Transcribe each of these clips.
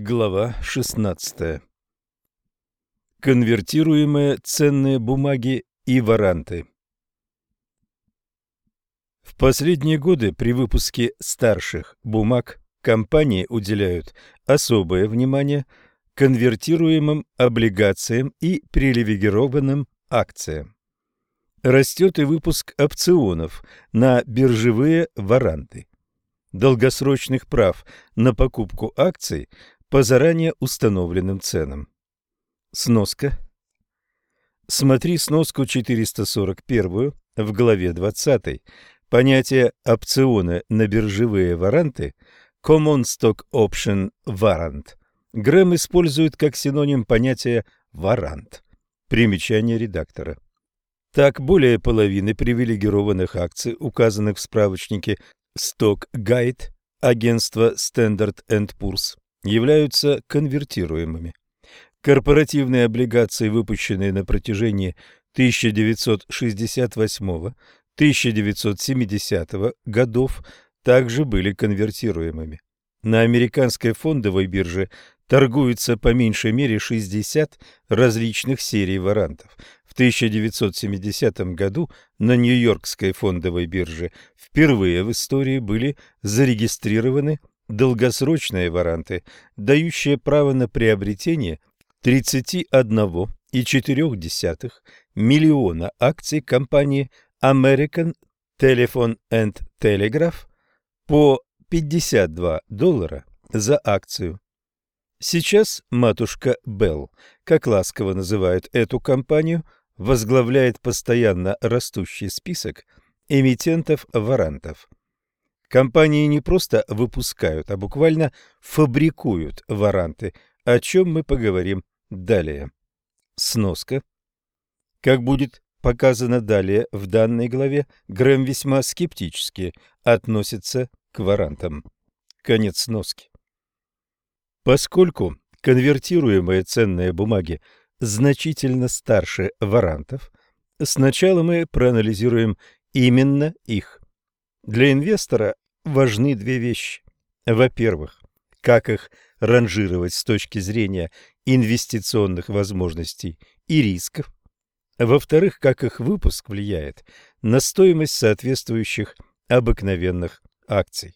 Глава 16. Конвертируемые ценные бумаги и варанты. В последние годы при выпуске старших бумаг компании уделяют особое внимание конвертируемым облигациям и привилегированным акциям. Растет и выпуск опционов на биржевые варанты долгосрочных прав на покупку акций по заранее установленным ценам. Сноска. Смотри сноску 441 в главе 20. Понятие опционы на биржевые варанты Common Stock Option Warrant Грэм использует как синоним понятия варант. Примечание редактора. Так, более половины привилегированных акций, указанных в справочнике Stock Guide агентства Standard Poor's, являются конвертируемыми. Корпоративные облигации, выпущенные на протяжении 1968-1970 годов, также были конвертируемыми. На американской фондовой бирже торгуются по меньшей мере 60 различных серий варантов. В 1970 году на Нью-Йоркской фондовой бирже впервые в истории были зарегистрированы долгосрочные варанты, дающие право на приобретение 31,4 миллиона акций компании American Telephone and Telegraph по 52 доллара за акцию. Сейчас матушка Белл, как ласково называют эту компанию, возглавляет постоянно растущий список эмитентов-варантов. Компании не просто выпускают, а буквально фабрикуют варанты, о чем мы поговорим далее. Сноска. Как будет показано далее в данной главе, Грэм весьма скептически относится к варантам. Конец сноски. Поскольку конвертируемые ценные бумаги значительно старше варантов, сначала мы проанализируем именно их. Для инвестора важны две вещи. Во-первых, как их ранжировать с точки зрения инвестиционных возможностей и рисков. Во-вторых, как их выпуск влияет на стоимость соответствующих обыкновенных акций.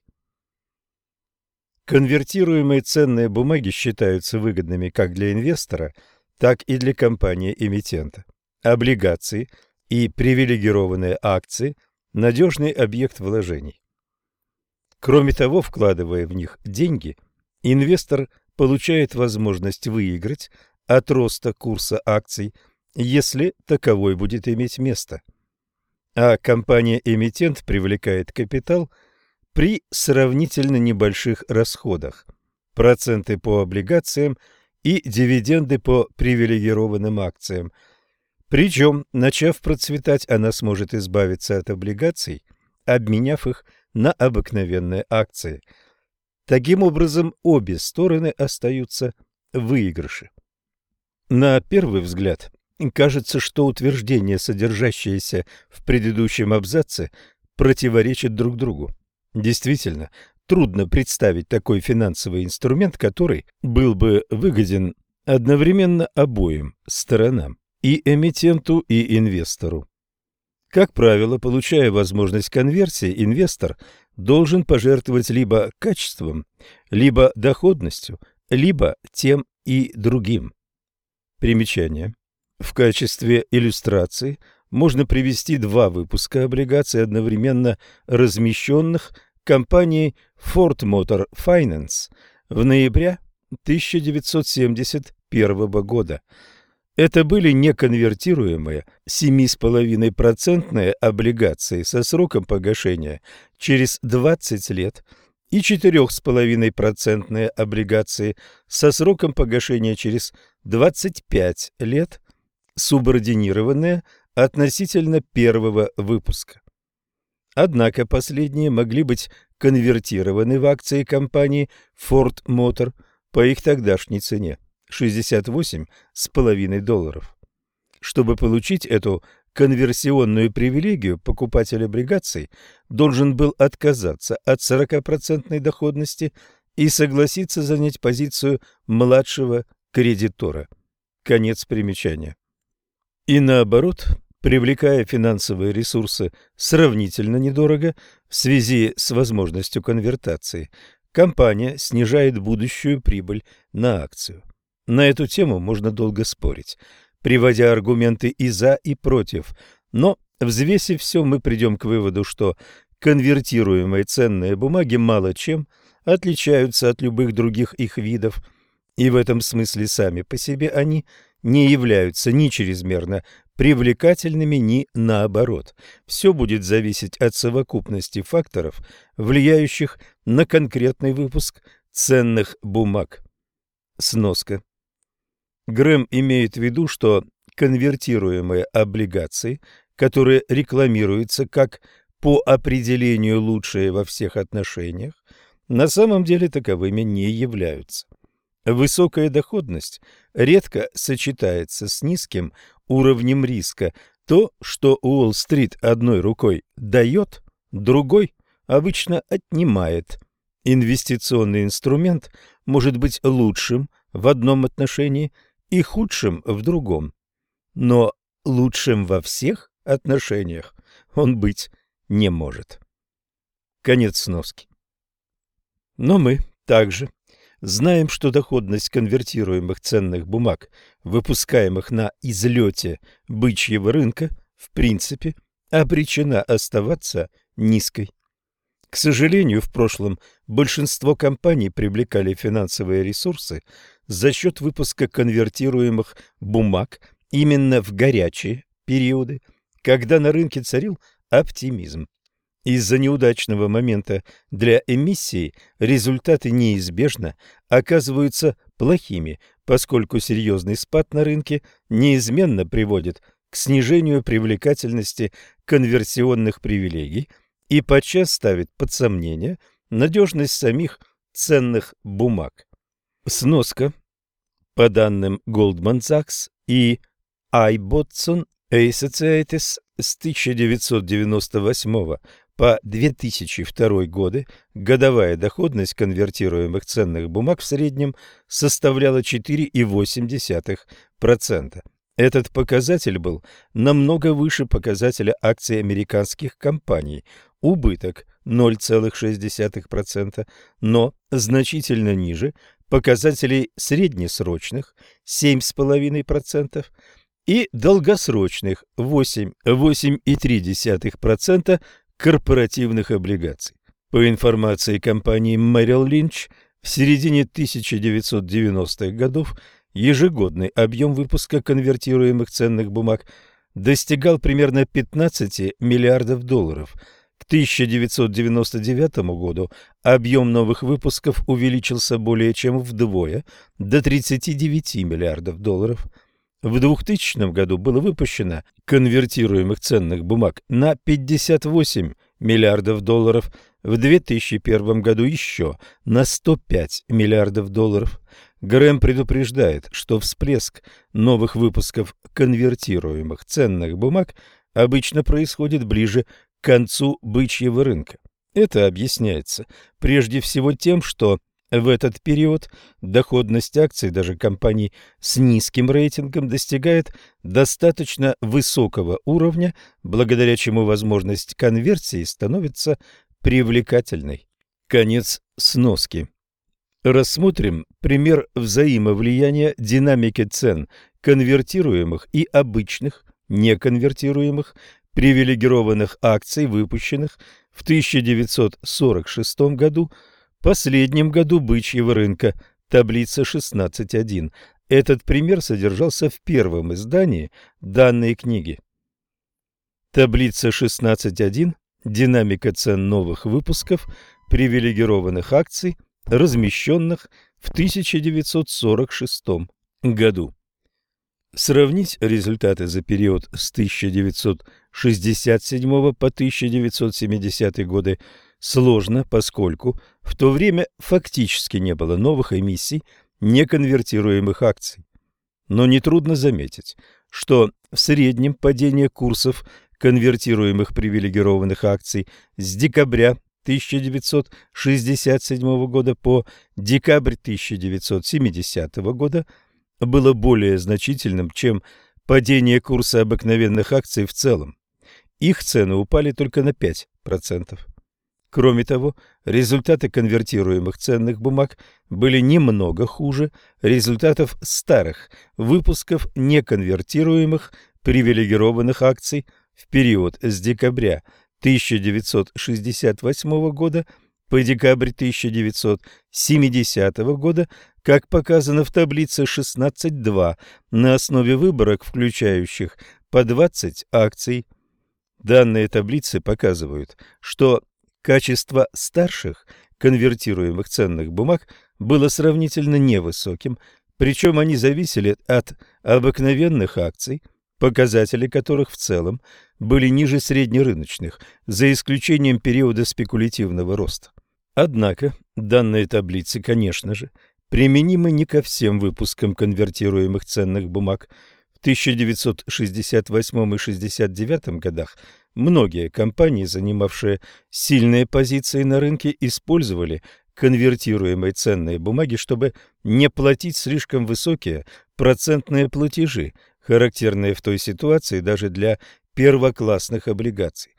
Конвертируемые ценные бумаги считаются выгодными как для инвестора, так и для компании-эмитента. Облигации и привилегированные акции – надежный объект вложений. Кроме того, вкладывая в них деньги, инвестор получает возможность выиграть от роста курса акций, если таковой будет иметь место. А компания-эмитент привлекает капитал при сравнительно небольших расходах, проценты по облигациям и дивиденды по привилегированным акциям. Причем, начав процветать, она сможет избавиться от облигаций, обменяв их на обыкновенные акции. Таким образом, обе стороны остаются в выигрыше. На первый взгляд, кажется, что утверждения, содержащиеся в предыдущем абзаце, противоречат друг другу. Действительно, трудно представить такой финансовый инструмент, который был бы выгоден одновременно обоим сторонам, и эмитенту, и инвестору. Как правило, получая возможность конверсии, инвестор должен пожертвовать либо качеством, либо доходностью, либо тем и другим. Примечание. В качестве иллюстрации можно привести два выпуска облигаций, одновременно размещенных компанией Ford Motor Finance в ноябре 1971 года – это были неконвертируемые 7,5% облигации со сроком погашения через 20 лет и 4,5% облигации со сроком погашения через 25 лет, субординированные относительно первого выпуска. Однако последние могли быть конвертированы в акции компании Ford Motor по их тогдашней цене. 68,5 долларов. Чтобы получить эту конверсионную привилегию, покупатель облигаций должен был отказаться от 40% доходности и согласится занять позицию младшего кредитора. Конец примечания. И наоборот, привлекая финансовые ресурсы сравнительно недорого в связи с возможностью конвертации, компания снижает будущую прибыль на акцию. На эту тему можно долго спорить, приводя аргументы и за, и против, но, взвесив все, мы придем к выводу, что конвертируемые ценные бумаги мало чем отличаются от любых других их видов, и в этом смысле сами по себе они не являются ни чрезмерно привлекательными, ни наоборот. Все будет зависеть от совокупности факторов, влияющих на конкретный выпуск ценных бумаг. Сноска. Грэм имеет в виду, что конвертируемые облигации, которые рекламируются как по определению лучшие во всех отношениях, на самом деле таковыми не являются. Высокая доходность редко сочетается с низким уровнем риска. То, что Уолл-стрит одной рукой дает, другой обычно отнимает. Инвестиционный инструмент может быть лучшим в одном отношении и худшим в другом. Но лучшим во всех отношениях он быть не может. Конец сноски. Но мы также знаем, что доходность конвертируемых ценных бумаг, выпускаемых на излете бычьего рынка, в принципе, обречена оставаться низкой. К сожалению, в прошлом большинство компаний привлекали финансовые ресурсы за счет выпуска конвертируемых бумаг именно в горячие периоды, когда на рынке царил оптимизм. Из-за неудачного момента для эмиссии результаты неизбежно оказываются плохими, поскольку серьезный спад на рынке неизменно приводит к снижению привлекательности конверсионных привилегий и подчас ставит под сомнение надежность самих ценных бумаг. Сноска. По данным Goldman Sachs и iBotson Associates с 1998 по 2002 годы годовая доходность конвертируемых ценных бумаг в среднем составляла 4,8%. Этот показатель был намного выше показателя акций американских компаний, убыток 0,6%, но значительно ниже показателей среднесрочных 7,5% и долгосрочных 8,3% корпоративных облигаций. По информации компании Merrill Lynch, в середине 1990-х годов ежегодный объем выпуска конвертируемых ценных бумаг достигал примерно 15 миллиардов долларов. К 1999 году объем новых выпусков увеличился более чем вдвое, до 39 миллиардов долларов – в 2000 году было выпущено конвертируемых ценных бумаг на 58 миллиардов долларов, в 2001 году еще на 105 миллиардов долларов. Грэм предупреждает, что всплеск новых выпусков конвертируемых ценных бумаг обычно происходит ближе к концу бычьего рынка. Это объясняется прежде всего тем, что в этот период доходность акций даже компаний с низким рейтингом достигает достаточно высокого уровня, благодаря чему возможность конверсии становится привлекательной. Конец сноски. Рассмотрим пример взаимовлияния динамики цен конвертируемых и обычных, неконвертируемых, привилегированных акций, выпущенных в 1946 году – последнем году бычьего рынка, таблица 16.1. Этот пример содержался в первом издании данной книги. Таблица 16.1. Динамика цен новых выпусков привилегированных акций, размещенных в 1946 году. Сравнить результаты за период с 1967 по 1970 годы сложно, поскольку в то время фактически не было новых эмиссий неконвертируемых акций. Но нетрудно заметить, что в среднем падение курсов конвертируемых привилегированных акций с декабря 1967 года по декабрь 1970 года было более значительным, чем падение курса обыкновенных акций в целом. Их цены упали только на 5%. Кроме того, результаты конвертируемых ценных бумаг были немного хуже результатов старых выпусков неконвертируемых привилегированных акций в период с декабря 1968 года по декабрь 1970 года, как показано в таблице 16.2, на основе выборок, включающих по 20 акций. Данные таблицы показывают, что Качество старших конвертируемых ценных бумаг было сравнительно невысоким, причем они зависели от обыкновенных акций, показатели которых в целом были ниже среднерыночных, за исключением периода спекулятивного роста. Однако данные таблицы, конечно же, применимы не ко всем выпускам конвертируемых ценных бумаг. В 1968 и 69 годах Многие компании, занимавшие сильные позиции на рынке, использовали конвертируемые ценные бумаги, чтобы не платить слишком высокие процентные платежи, характерные в той ситуации даже для первоклассных облигаций.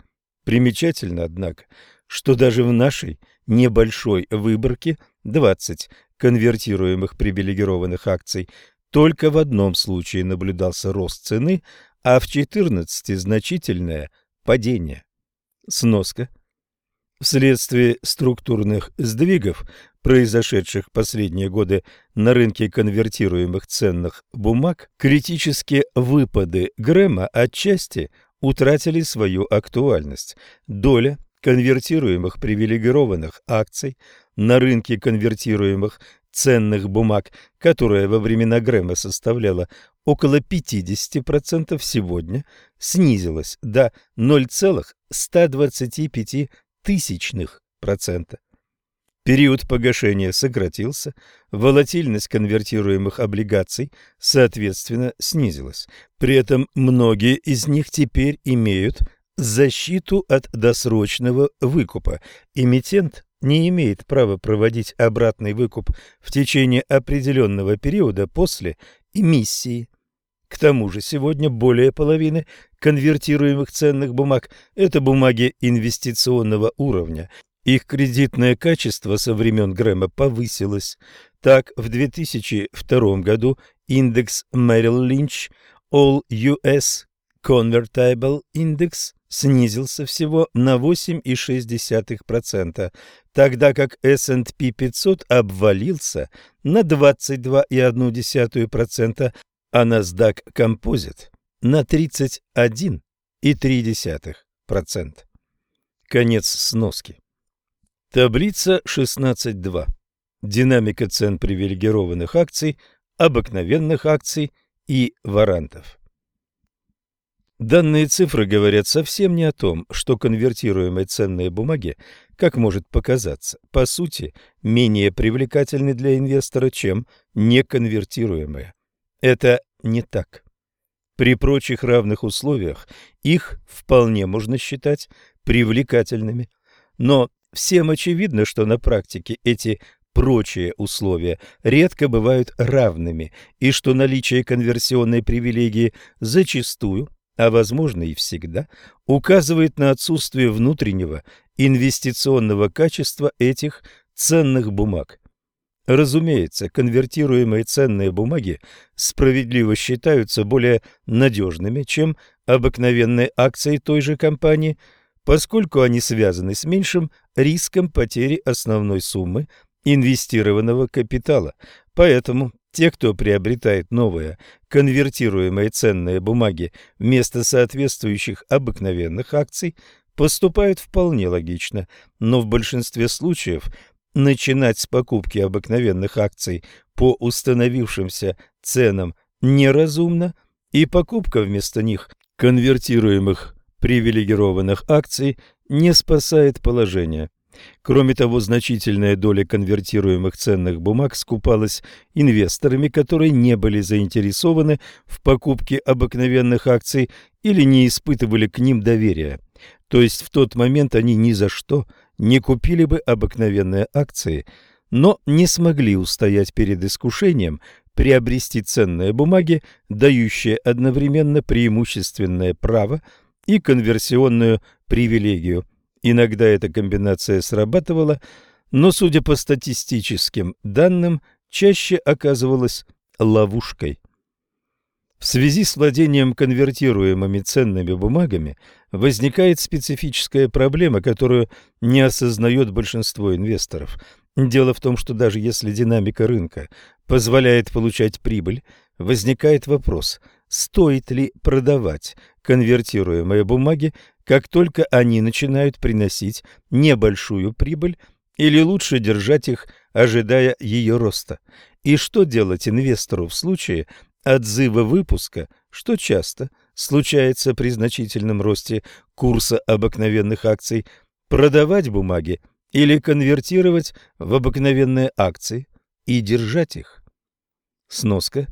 Примечательно, однако, что даже в нашей небольшой выборке 20 конвертируемых привилегированных акций только в одном случае наблюдался рост цены, а в 14 значительное – падения. Сноска. Вследствие структурных сдвигов, произошедших последние годы на рынке конвертируемых ценных бумаг, критические выпады Грэма отчасти утратили свою актуальность. Доля конвертируемых привилегированных акций на рынке конвертируемых ценных бумаг, которая во времена Грэма составляла около 50% сегодня снизилась до 0,125 тысячных процента. Период погашения сократился, волатильность конвертируемых облигаций, соответственно, снизилась. При этом многие из них теперь имеют защиту от досрочного выкупа. Эмитент не имеет права проводить обратный выкуп в течение определенного периода после эмиссии. К тому же сегодня более половины конвертируемых ценных бумаг – это бумаги инвестиционного уровня. Их кредитное качество со времен Грэма повысилось. Так, в 2002 году индекс Merrill Lynch All US Convertible Index снизился всего на 8,6%, тогда как S&P 500 обвалился на 22,1%, а NASDAQ Composite на 31,3%. Конец сноски. Таблица 16.2. Динамика цен привилегированных акций, обыкновенных акций и варантов. Данные цифры говорят совсем не о том, что конвертируемые ценные бумаги, как может показаться, по сути, менее привлекательны для инвестора, чем неконвертируемые. Это не так. При прочих равных условиях их вполне можно считать привлекательными. Но всем очевидно, что на практике эти прочие условия редко бывают равными, и что наличие конверсионной привилегии зачастую а возможно и всегда, указывает на отсутствие внутреннего инвестиционного качества этих ценных бумаг. Разумеется, конвертируемые ценные бумаги справедливо считаются более надежными, чем обыкновенные акции той же компании, поскольку они связаны с меньшим риском потери основной суммы инвестированного капитала. Поэтому те, кто приобретает новые конвертируемые ценные бумаги вместо соответствующих обыкновенных акций, поступают вполне логично, но в большинстве случаев начинать с покупки обыкновенных акций по установившимся ценам неразумно, и покупка вместо них конвертируемых привилегированных акций не спасает положение. Кроме того, значительная доля конвертируемых ценных бумаг скупалась инвесторами, которые не были заинтересованы в покупке обыкновенных акций или не испытывали к ним доверия. То есть в тот момент они ни за что не купили бы обыкновенные акции, но не смогли устоять перед искушением приобрести ценные бумаги, дающие одновременно преимущественное право и конверсионную привилегию. Иногда эта комбинация срабатывала, но, судя по статистическим данным, чаще оказывалась ловушкой. В связи с владением конвертируемыми ценными бумагами возникает специфическая проблема, которую не осознает большинство инвесторов. Дело в том, что даже если динамика рынка позволяет получать прибыль, возникает вопрос, стоит ли продавать конвертируемые бумаги, как только они начинают приносить небольшую прибыль, или лучше держать их, ожидая ее роста. И что делать инвестору в случае отзыва выпуска, что часто случается при значительном росте курса обыкновенных акций, продавать бумаги или конвертировать в обыкновенные акции и держать их. Сноска.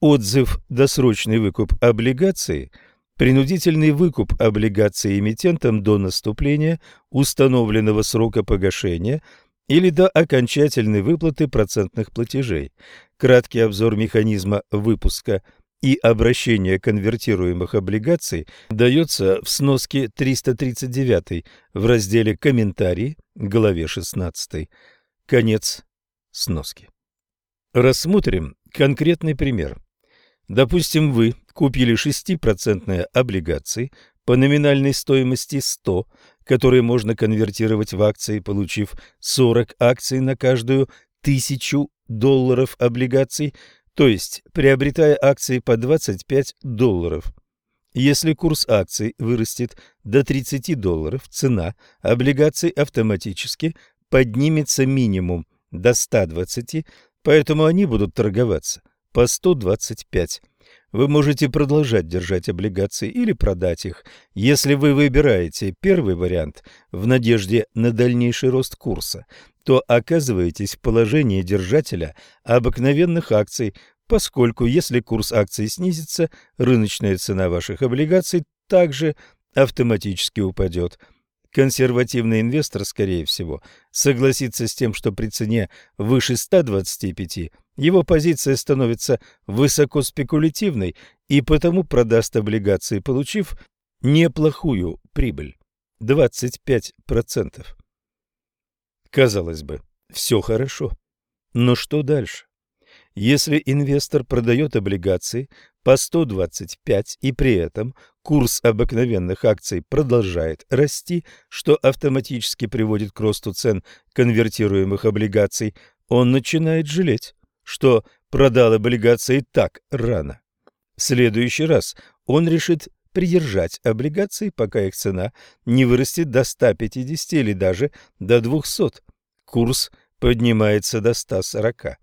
Отзыв «Досрочный выкуп облигаций» принудительный выкуп облигаций эмитентом до наступления установленного срока погашения или до окончательной выплаты процентных платежей. Краткий обзор механизма выпуска и обращения конвертируемых облигаций дается в сноске 339 в разделе «Комментарии» главе 16. Конец сноски. Рассмотрим конкретный пример. Допустим, вы купили 6% облигации по номинальной стоимости 100, которые можно конвертировать в акции, получив 40 акций на каждую тысячу долларов облигаций, то есть приобретая акции по 25 долларов. Если курс акций вырастет до 30 долларов, цена облигаций автоматически поднимется минимум до 120, поэтому они будут торговаться по 125. Вы можете продолжать держать облигации или продать их. Если вы выбираете первый вариант в надежде на дальнейший рост курса, то оказываетесь в положении держателя обыкновенных акций, поскольку если курс акций снизится, рыночная цена ваших облигаций также автоматически упадет. Консервативный инвестор, скорее всего, согласится с тем, что при цене выше 125 его позиция становится высоко спекулятивной и потому продаст облигации, получив неплохую прибыль – 25%. Казалось бы, все хорошо. Но что дальше? Если инвестор продает облигации по 125 и при этом курс обыкновенных акций продолжает расти, что автоматически приводит к росту цен конвертируемых облигаций, он начинает жалеть, что продал облигации так рано. В следующий раз он решит придержать облигации, пока их цена не вырастет до 150 или даже до 200. Курс поднимается до 140.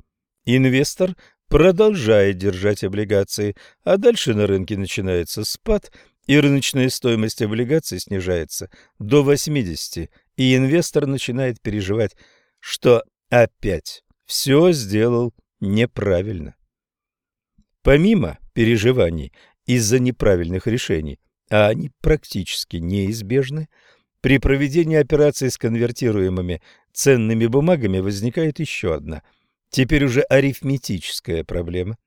Инвестор продолжает держать облигации, а дальше на рынке начинается спад, и рыночная стоимость облигаций снижается до 80, и инвестор начинает переживать, что опять все сделал неправильно. Помимо переживаний из-за неправильных решений, а они практически неизбежны, при проведении операций с конвертируемыми ценными бумагами возникает еще одна – Теперь уже арифметическая проблема.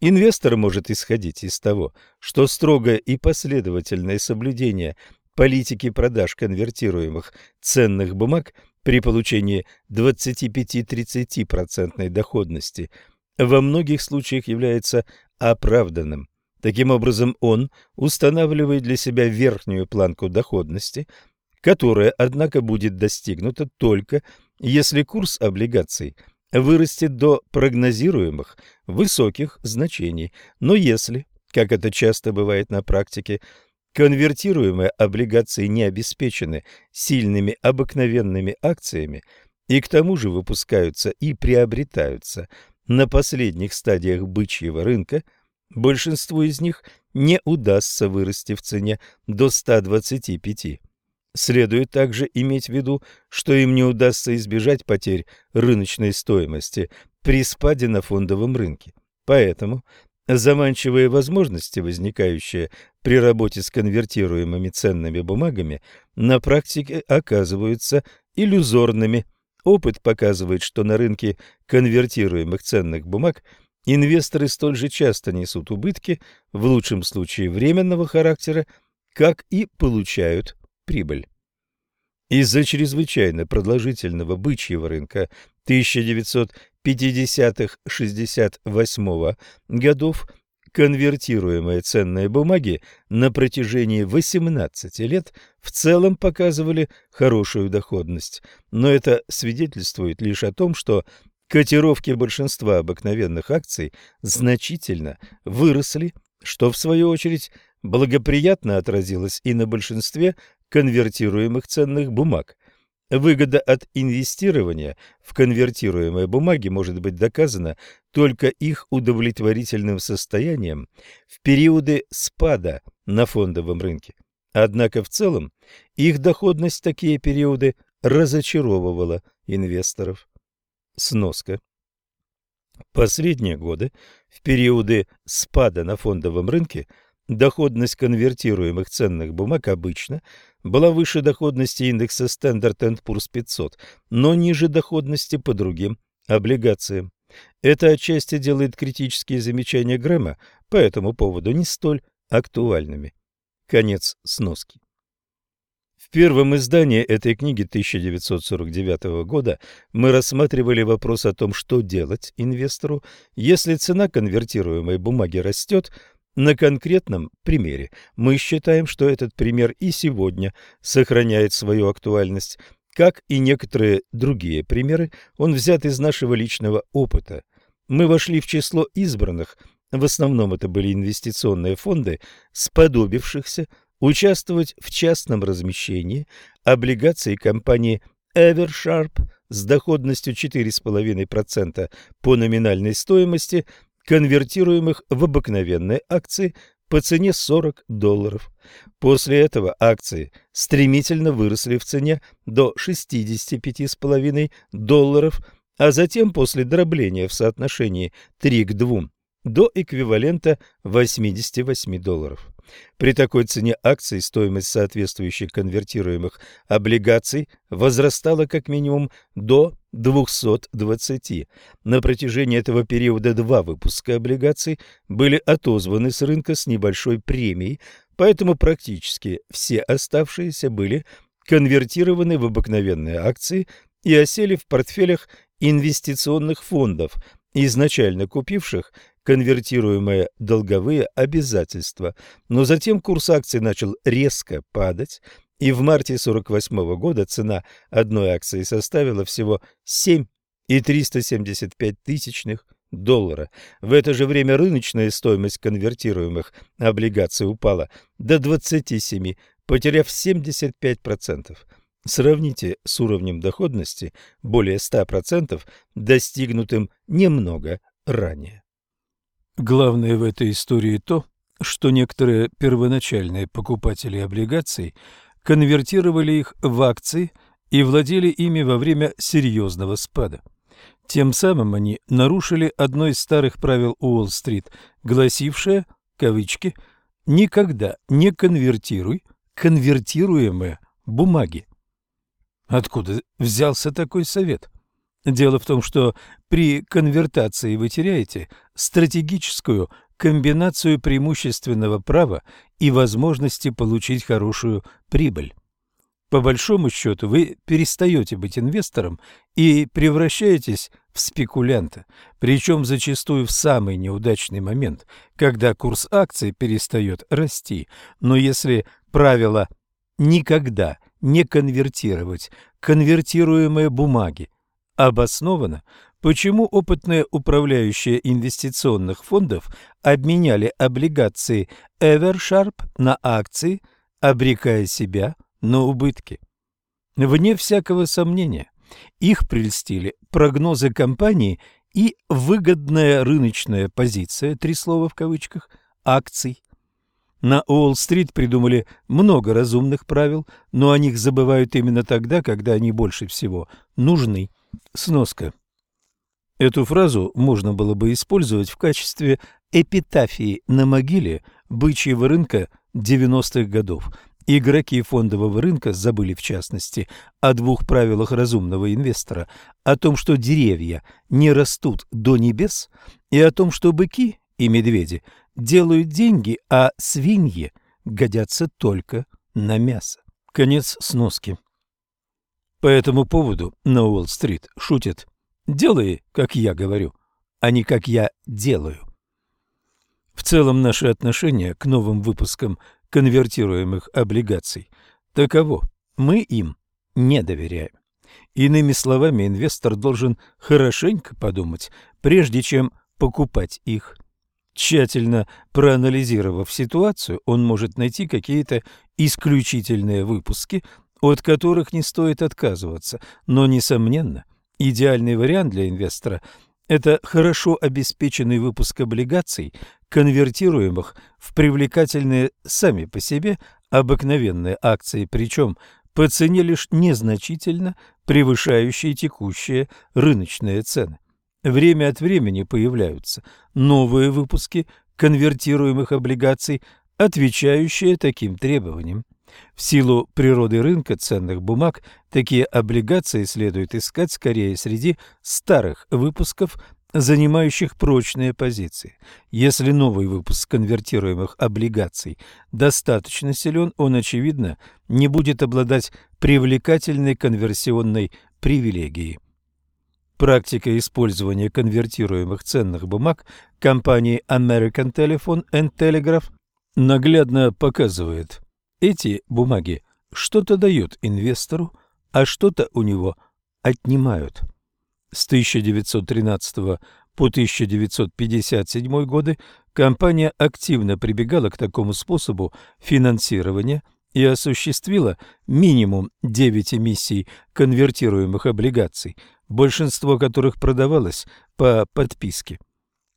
Инвестор может исходить из того, что строгое и последовательное соблюдение политики продаж конвертируемых ценных бумаг при получении 25-30% доходности во многих случаях является оправданным. Таким образом, он устанавливает для себя верхнюю планку доходности, которая, однако, будет достигнута только если курс облигаций – вырастет до прогнозируемых высоких значений. Но если, как это часто бывает на практике, конвертируемые облигации не обеспечены сильными обыкновенными акциями и к тому же выпускаются и приобретаются на последних стадиях бычьего рынка, большинству из них не удастся вырасти в цене до 125. Следует также иметь в виду, что им не удастся избежать потерь рыночной стоимости при спаде на фондовом рынке. Поэтому Заманчивые возможности, возникающие при работе с конвертируемыми ценными бумагами, на практике оказываются иллюзорными. Опыт показывает, что на рынке конвертируемых ценных бумаг инвесторы столь же часто несут убытки, в лучшем случае временного характера, как и получают прибыль. Из-за чрезвычайно продолжительного бычьего рынка 1950-68 годов конвертируемые ценные бумаги на протяжении 18 лет в целом показывали хорошую доходность, но это свидетельствует лишь о том, что котировки большинства обыкновенных акций значительно выросли, что в свою очередь благоприятно отразилось и на большинстве конвертируемых ценных бумаг. Выгода от инвестирования в конвертируемые бумаги может быть доказана только их удовлетворительным состоянием в периоды спада на фондовом рынке. Однако в целом их доходность в такие периоды разочаровывала инвесторов. Сноска. Последние годы, в периоды спада на фондовом рынке, доходность конвертируемых ценных бумаг обычно была выше доходности индекса Standard Poor's 500, но ниже доходности по другим облигациям. Это отчасти делает критические замечания Грэма по этому поводу не столь актуальными. Конец сноски. В первом издании этой книги 1949 года мы рассматривали вопрос о том, что делать инвестору, если цена конвертируемой бумаги растет, на конкретном примере мы считаем, что этот пример и сегодня сохраняет свою актуальность, как и некоторые другие примеры, он взят из нашего личного опыта. Мы вошли в число избранных, в основном это были инвестиционные фонды, сподобившихся участвовать в частном размещении облигаций компании Eversharp с доходностью 4,5% по номинальной стоимости конвертируемых в обыкновенные акции по цене 40 долларов. После этого акции стремительно выросли в цене до 65,5 долларов, а затем после дробления в соотношении 3 к 2 до эквивалента 88 долларов. При такой цене акций стоимость соответствующих конвертируемых облигаций возрастала как минимум до 220. На протяжении этого периода два выпуска облигаций были отозваны с рынка с небольшой премией, поэтому практически все оставшиеся были конвертированы в обыкновенные акции и осели в портфелях инвестиционных фондов, изначально купивших конвертируемые долговые обязательства, но затем курс акций начал резко падать, и в марте 48 года цена одной акции составила всего 7,375 тысячных доллара. В это же время рыночная стоимость конвертируемых облигаций упала до 27, потеряв 75%. Сравните с уровнем доходности более 100%, достигнутым немного ранее. Главное в этой истории то, что некоторые первоначальные покупатели облигаций конвертировали их в акции и владели ими во время серьезного спада. Тем самым они нарушили одно из старых правил Уолл-стрит, гласившее, кавычки, «никогда не конвертируй конвертируемые бумаги». Откуда взялся такой совет? Дело в том, что при конвертации вы теряете стратегическую комбинацию преимущественного права и возможности получить хорошую прибыль. По большому счету вы перестаете быть инвестором и превращаетесь в спекулянта, причем зачастую в самый неудачный момент, когда курс акций перестает расти. Но если правило «никогда не конвертировать конвертируемые бумаги обосновано, почему опытные управляющие инвестиционных фондов обменяли облигации Eversharp на акции, обрекая себя на убытки. Вне всякого сомнения, их прельстили прогнозы компании и выгодная рыночная позиция, три слова в кавычках, акций. На Уолл-стрит придумали много разумных правил, но о них забывают именно тогда, когда они больше всего нужны. Сноска. Эту фразу можно было бы использовать в качестве эпитафии на могиле бычьего рынка 90-х годов. Игроки фондового рынка забыли, в частности, о двух правилах разумного инвестора, о том, что деревья не растут до небес, и о том, что быки и медведи делают деньги, а свиньи годятся только на мясо. Конец сноски. По этому поводу на Уолл-стрит шутят «делай, как я говорю, а не как я делаю». В целом наше отношение к новым выпускам конвертируемых облигаций таково. Мы им не доверяем. Иными словами, инвестор должен хорошенько подумать, прежде чем покупать их. Тщательно проанализировав ситуацию, он может найти какие-то исключительные выпуски, от которых не стоит отказываться, но, несомненно, идеальный вариант для инвестора – это хорошо обеспеченный выпуск облигаций, конвертируемых в привлекательные сами по себе обыкновенные акции, причем по цене лишь незначительно превышающие текущие рыночные цены. Время от времени появляются новые выпуски конвертируемых облигаций, отвечающие таким требованиям. В силу природы рынка ценных бумаг такие облигации следует искать скорее среди старых выпусков, занимающих прочные позиции. Если новый выпуск конвертируемых облигаций достаточно силен, он, очевидно, не будет обладать привлекательной конверсионной привилегией. Практика использования конвертируемых ценных бумаг компании American Telephone and Telegraph наглядно показывает, эти бумаги что-то дают инвестору, а что-то у него отнимают. С 1913 по 1957 годы компания активно прибегала к такому способу финансирования и осуществила минимум 9 эмиссий конвертируемых облигаций – большинство которых продавалось по подписке.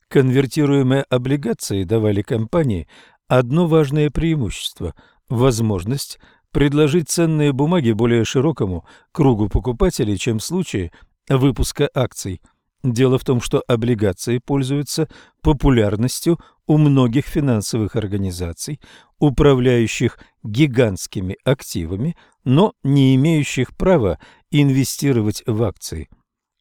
Конвертируемые облигации давали компании одно важное преимущество – возможность предложить ценные бумаги более широкому кругу покупателей, чем в случае выпуска акций. Дело в том, что облигации пользуются популярностью у многих финансовых организаций, управляющих гигантскими активами, но не имеющих права инвестировать в акции.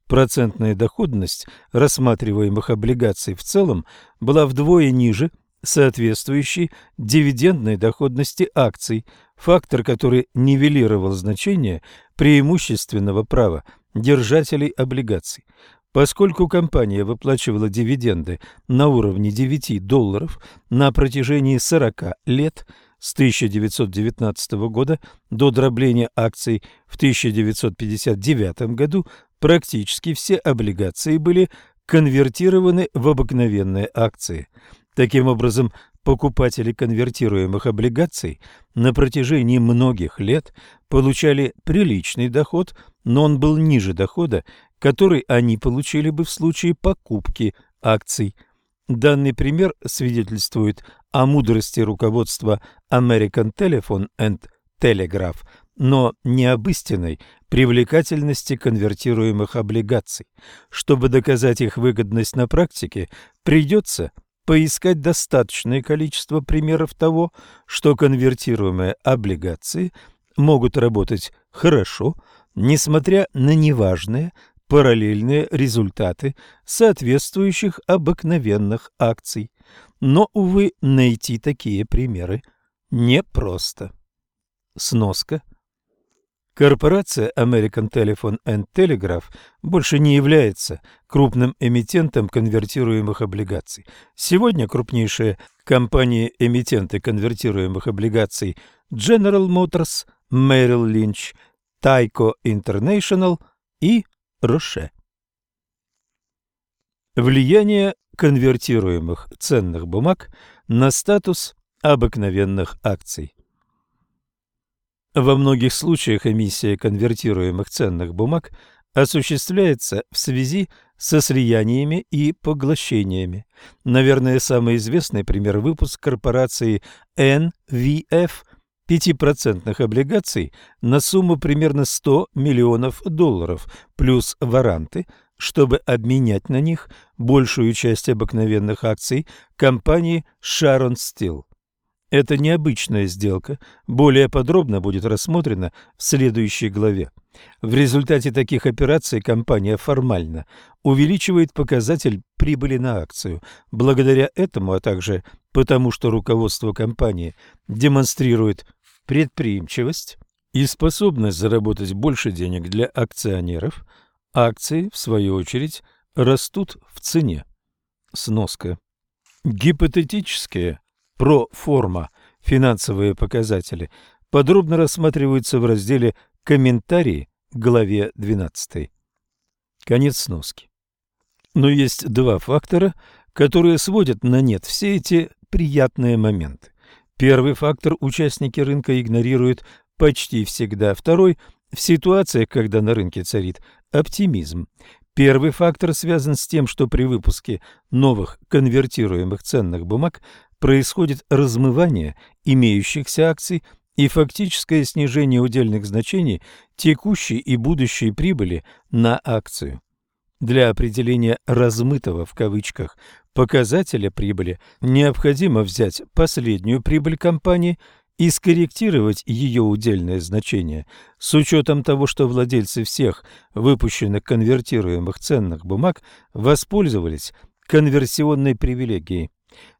Процентная доходность рассматриваемых облигаций в целом была вдвое ниже соответствующей дивидендной доходности акций, фактор, который нивелировал значение преимущественного права держателей облигаций. Поскольку компания выплачивала дивиденды на уровне 9 долларов на протяжении 40 лет с 1919 года до дробления акций в 1959 году, практически все облигации были конвертированы в обыкновенные акции. Таким образом, покупатели конвертируемых облигаций на протяжении многих лет получали приличный доход, но он был ниже дохода, который они получили бы в случае покупки акций. Данный пример свидетельствует о мудрости руководства American Telephone and Telegraph но не об истинной привлекательности конвертируемых облигаций. Чтобы доказать их выгодность на практике, придется поискать достаточное количество примеров того, что конвертируемые облигации могут работать хорошо, несмотря на неважные параллельные результаты соответствующих обыкновенных акций. Но, увы, найти такие примеры непросто. Сноска – Корпорация American Telephone and Telegraph больше не является крупным эмитентом конвертируемых облигаций. Сегодня крупнейшие компании-эмитенты конвертируемых облигаций General Motors, Merrill Lynch, Tyco International и Roche. Влияние конвертируемых ценных бумаг на статус обыкновенных акций. Во многих случаях эмиссия конвертируемых ценных бумаг осуществляется в связи со слияниями и поглощениями. Наверное, самый известный пример выпуск корпорации NVF 5% облигаций на сумму примерно 100 миллионов долларов плюс варанты чтобы обменять на них большую часть обыкновенных акций компании Sharon Steel. Эта необычная сделка более подробно будет рассмотрена в следующей главе. В результате таких операций компания формально увеличивает показатель прибыли на акцию. Благодаря этому, а также потому, что руководство компании демонстрирует предприимчивость и способность заработать больше денег для акционеров, акции, в свою очередь, растут в цене. Сноска. Гипотетические проформа финансовые показатели подробно рассматриваются в разделе «Комментарии» главе 12. Конец сноски. Но есть два фактора, которые сводят на нет все эти приятные моменты. Первый фактор участники рынка игнорируют почти всегда, второй – в ситуациях, когда на рынке царит оптимизм. Первый фактор связан с тем, что при выпуске новых конвертируемых ценных бумаг происходит размывание имеющихся акций и фактическое снижение удельных значений текущей и будущей прибыли на акцию. Для определения «размытого» в кавычках показателя прибыли необходимо взять последнюю прибыль компании и скорректировать ее удельное значение с учетом того, что владельцы всех выпущенных конвертируемых ценных бумаг воспользовались конверсионной привилегией.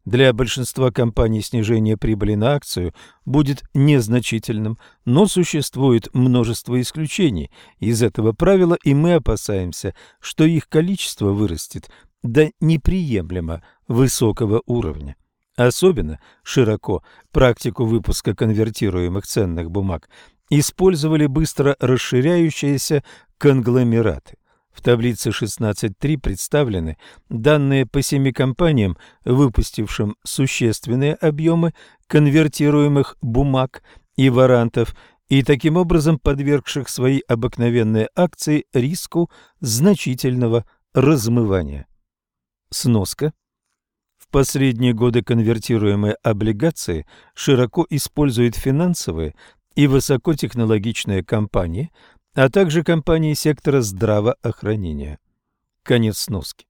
Для большинства компаний снижение прибыли на акцию будет незначительным, но существует множество исключений из этого правила, и мы опасаемся, что их количество вырастет до неприемлемо высокого уровня. Особенно широко практику выпуска конвертируемых ценных бумаг использовали быстро расширяющиеся конгломераты. В таблице 16.3 представлены данные по семи компаниям, выпустившим существенные объемы конвертируемых бумаг и варантов и таким образом подвергших свои обыкновенные акции риску значительного размывания. Сноска. В последние годы конвертируемые облигации широко используют финансовые и высокотехнологичные компании – а также компании сектора здравоохранения. Конец сноски.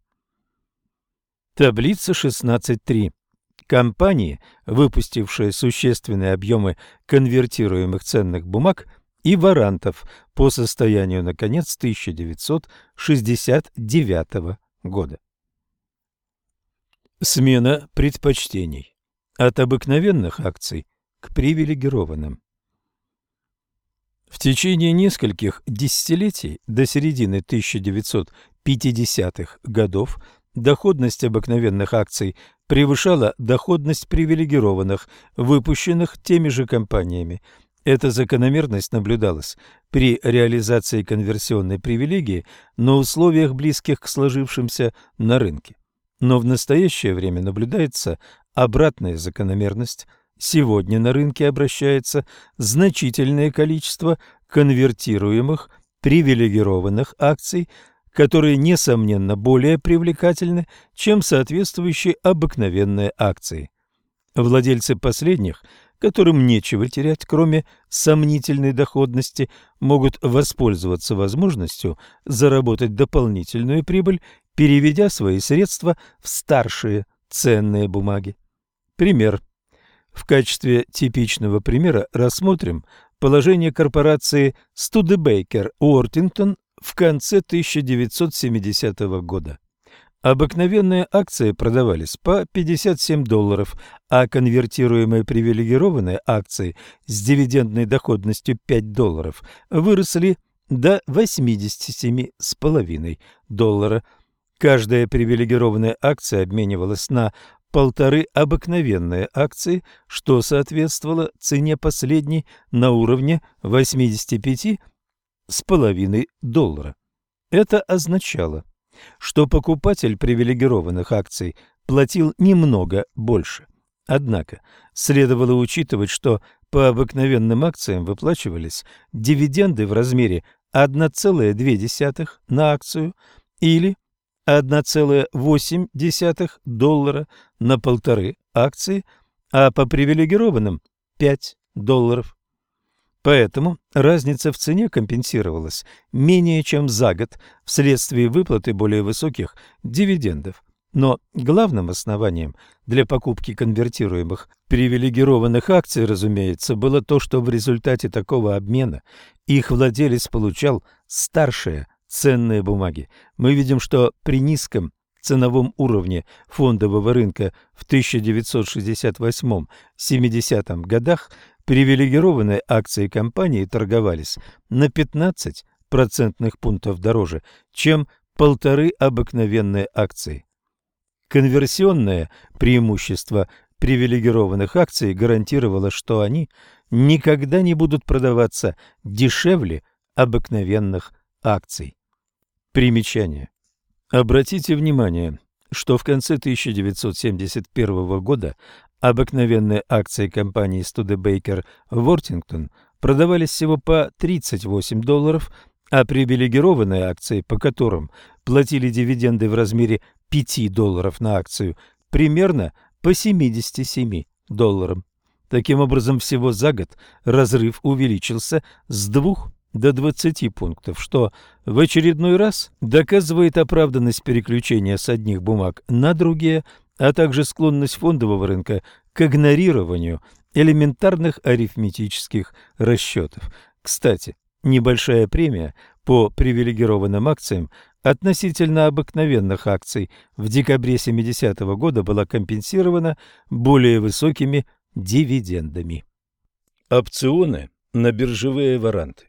Таблица 16.3. Компании, выпустившие существенные объемы конвертируемых ценных бумаг и варантов по состоянию на конец 1969 года. Смена предпочтений от обыкновенных акций к привилегированным. В течение нескольких десятилетий до середины 1950-х годов доходность обыкновенных акций превышала доходность привилегированных, выпущенных теми же компаниями. Эта закономерность наблюдалась при реализации конверсионной привилегии на условиях, близких к сложившимся на рынке. Но в настоящее время наблюдается обратная закономерность – Сегодня на рынке обращается значительное количество конвертируемых привилегированных акций, которые, несомненно, более привлекательны, чем соответствующие обыкновенные акции. Владельцы последних, которым нечего терять, кроме сомнительной доходности, могут воспользоваться возможностью заработать дополнительную прибыль, переведя свои средства в старшие ценные бумаги. Пример. В качестве типичного примера рассмотрим положение корпорации Studebaker Уортингтон в конце 1970 года. Обыкновенные акции продавались по 57 долларов, а конвертируемые привилегированные акции с дивидендной доходностью 5 долларов выросли до 87,5 доллара. Каждая привилегированная акция обменивалась на полторы обыкновенные акции, что соответствовало цене последней на уровне 85 с половиной доллара. Это означало, что покупатель привилегированных акций платил немного больше. Однако следовало учитывать, что по обыкновенным акциям выплачивались дивиденды в размере 1,2 на акцию или 1,8 доллара на полторы акции, а по привилегированным – 5 долларов. Поэтому разница в цене компенсировалась менее чем за год вследствие выплаты более высоких дивидендов. Но главным основанием для покупки конвертируемых привилегированных акций, разумеется, было то, что в результате такого обмена их владелец получал старшие ценные бумаги. Мы видим, что при низком ценовом уровне фондового рынка в 1968-70 годах привилегированные акции компании торговались на 15 процентных пунктов дороже, чем полторы обыкновенные акции. Конверсионное преимущество привилегированных акций гарантировало, что они никогда не будут продаваться дешевле обыкновенных акций. Примечание. Обратите внимание, что в конце 1971 года обыкновенные акции компании Studebaker Worthington продавались всего по 38 долларов, а привилегированные акции, по которым платили дивиденды в размере 5 долларов на акцию, примерно по 77 долларам. Таким образом, всего за год разрыв увеличился с 2 до 20 пунктов, что в очередной раз доказывает оправданность переключения с одних бумаг на другие, а также склонность фондового рынка к игнорированию элементарных арифметических расчетов. Кстати, небольшая премия по привилегированным акциям относительно обыкновенных акций в декабре 70 -го года была компенсирована более высокими дивидендами. Опционы на биржевые варанты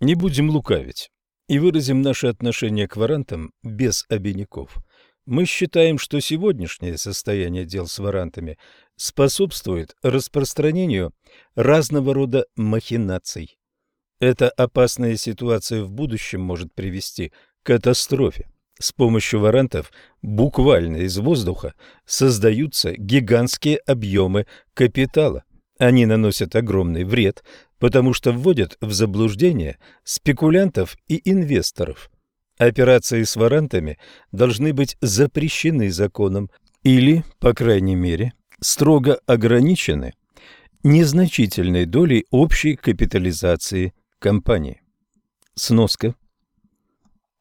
Не будем лукавить и выразим наше отношение к варантам без обиняков. Мы считаем, что сегодняшнее состояние дел с варантами способствует распространению разного рода махинаций. Эта опасная ситуация в будущем может привести к катастрофе. С помощью варантов буквально из воздуха создаются гигантские объемы капитала. Они наносят огромный вред, потому что вводят в заблуждение спекулянтов и инвесторов. Операции с варантами должны быть запрещены законом или, по крайней мере, строго ограничены незначительной долей общей капитализации компании. Сноска.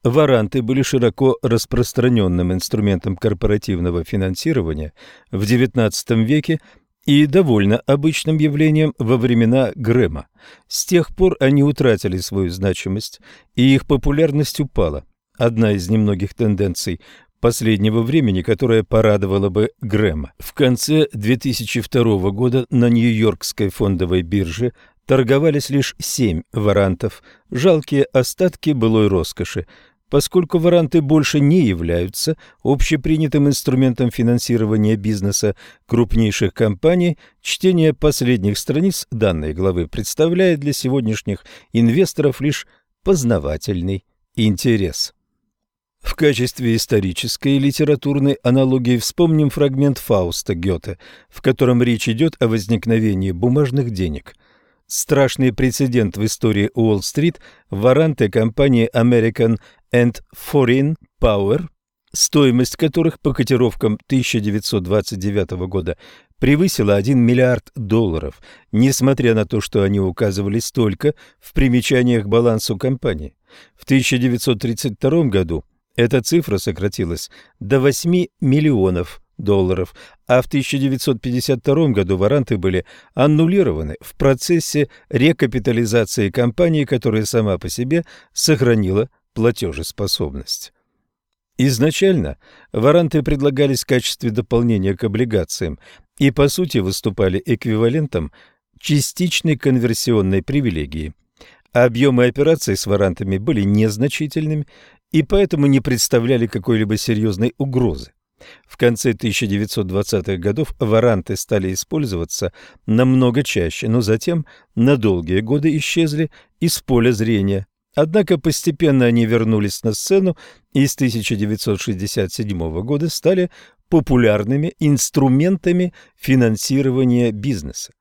Варанты были широко распространенным инструментом корпоративного финансирования в XIX веке и довольно обычным явлением во времена Грэма. С тех пор они утратили свою значимость, и их популярность упала. Одна из немногих тенденций последнего времени, которая порадовала бы Грэма. В конце 2002 года на Нью-Йоркской фондовой бирже торговались лишь семь варантов, жалкие остатки былой роскоши, поскольку варанты больше не являются общепринятым инструментом финансирования бизнеса крупнейших компаний, чтение последних страниц данной главы представляет для сегодняшних инвесторов лишь познавательный интерес. В качестве исторической и литературной аналогии вспомним фрагмент Фауста Гёте, в котором речь идет о возникновении бумажных денег – страшный прецедент в истории Уолл-стрит варанты компании American and Foreign Power, стоимость которых по котировкам 1929 года превысила 1 миллиард долларов, несмотря на то, что они указывались только в примечаниях балансу компании. В 1932 году эта цифра сократилась до 8 миллионов долларов, а в 1952 году варанты были аннулированы в процессе рекапитализации компании, которая сама по себе сохранила платежеспособность. Изначально варанты предлагались в качестве дополнения к облигациям и по сути выступали эквивалентом частичной конверсионной привилегии. Объемы операций с варантами были незначительными и поэтому не представляли какой-либо серьезной угрозы. В конце 1920-х годов варанты стали использоваться намного чаще, но затем на долгие годы исчезли из поля зрения. Однако постепенно они вернулись на сцену и с 1967 года стали популярными инструментами финансирования бизнеса.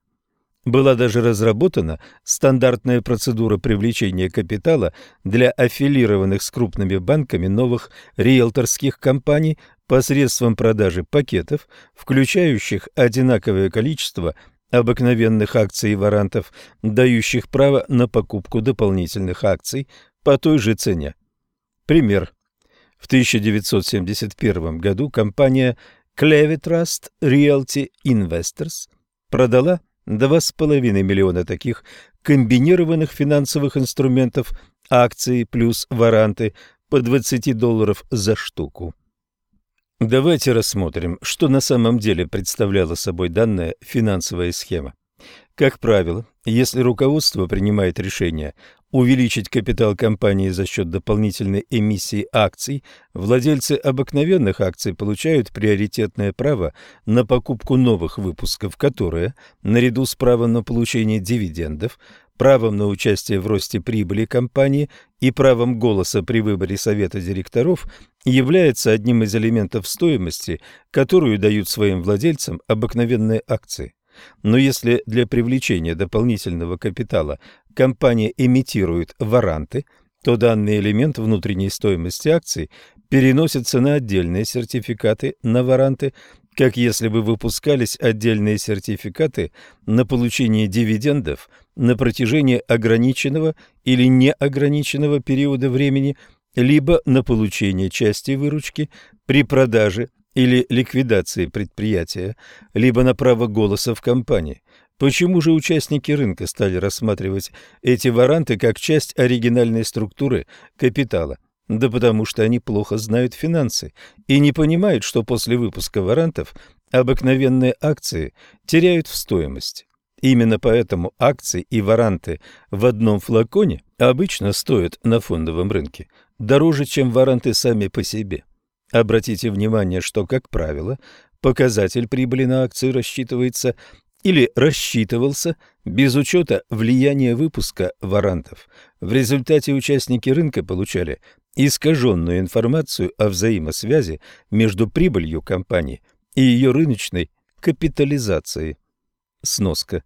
Была даже разработана стандартная процедура привлечения капитала для аффилированных с крупными банками новых риэлторских компаний посредством продажи пакетов, включающих одинаковое количество обыкновенных акций и варантов, дающих право на покупку дополнительных акций по той же цене. Пример. В 1971 году компания Clevitrust Realty Investors продала 2,5 миллиона таких комбинированных финансовых инструментов акции плюс варанты по 20 долларов за штуку. Давайте рассмотрим, что на самом деле представляла собой данная финансовая схема. Как правило, если руководство принимает решение увеличить капитал компании за счет дополнительной эмиссии акций, владельцы обыкновенных акций получают приоритетное право на покупку новых выпусков, которые, наряду с правом на получение дивидендов, правом на участие в росте прибыли компании и правом голоса при выборе совета директоров, является одним из элементов стоимости, которую дают своим владельцам обыкновенные акции. Но если для привлечения дополнительного капитала компания имитирует варанты, то данный элемент внутренней стоимости акций переносится на отдельные сертификаты на варанты, как если бы выпускались отдельные сертификаты на получение дивидендов на протяжении ограниченного или неограниченного периода времени, либо на получение части выручки при продаже или ликвидации предприятия, либо на право голоса в компании. Почему же участники рынка стали рассматривать эти варанты как часть оригинальной структуры капитала? Да потому что они плохо знают финансы и не понимают, что после выпуска варантов обыкновенные акции теряют в стоимости. Именно поэтому акции и варанты в одном флаконе обычно стоят на фондовом рынке дороже, чем варанты сами по себе. Обратите внимание, что, как правило, показатель прибыли на акцию рассчитывается или рассчитывался без учета влияния выпуска варантов. В результате участники рынка получали искаженную информацию о взаимосвязи между прибылью компании и ее рыночной капитализацией. Сноска.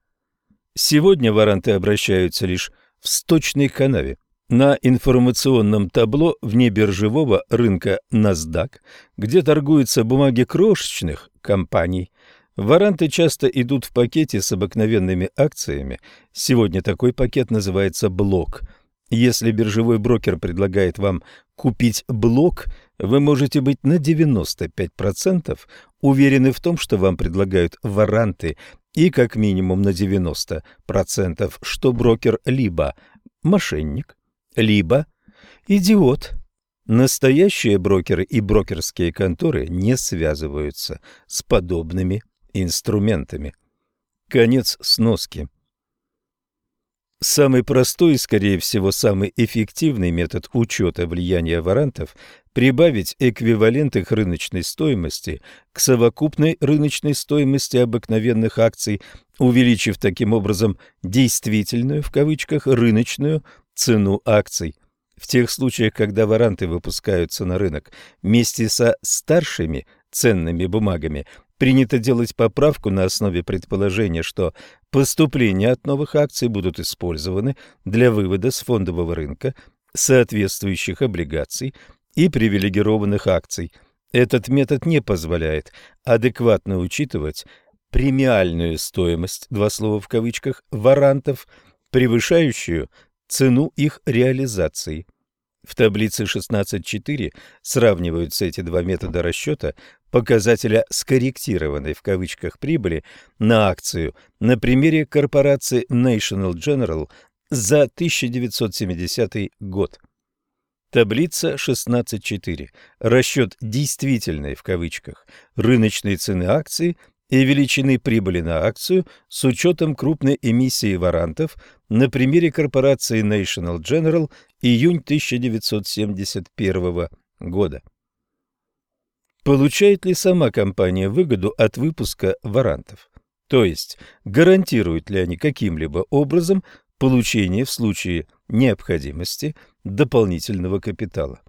Сегодня варанты обращаются лишь в сточной канаве. На информационном табло вне биржевого рынка NASDAQ, где торгуются бумаги крошечных компаний, варанты часто идут в пакете с обыкновенными акциями. Сегодня такой пакет называется блок. Если биржевой брокер предлагает вам купить блок, вы можете быть на 95% уверены в том, что вам предлагают варанты, и как минимум на 90%, что брокер либо мошенник, либо идиот. Настоящие брокеры и брокерские конторы не связываются с подобными инструментами. Конец сноски. Самый простой и, скорее всего, самый эффективный метод учета влияния варантов – прибавить эквивалент их рыночной стоимости к совокупной рыночной стоимости обыкновенных акций, увеличив таким образом «действительную» в кавычках рыночную цену акций. В тех случаях, когда варанты выпускаются на рынок вместе со старшими ценными бумагами, принято делать поправку на основе предположения, что поступления от новых акций будут использованы для вывода с фондового рынка соответствующих облигаций и привилегированных акций. Этот метод не позволяет адекватно учитывать премиальную стоимость, два слова в кавычках, варантов, превышающую цену их реализации. В таблице 16.4 сравниваются эти два метода расчета показателя скорректированной в кавычках прибыли на акцию на примере корпорации National General за 1970 год. Таблица 16.4. Расчет действительной в кавычках рыночной цены акции и величины прибыли на акцию с учетом крупной эмиссии варантов на примере корпорации National General июнь 1971 года. Получает ли сама компания выгоду от выпуска варантов? То есть, гарантируют ли они каким-либо образом получение в случае необходимости дополнительного капитала?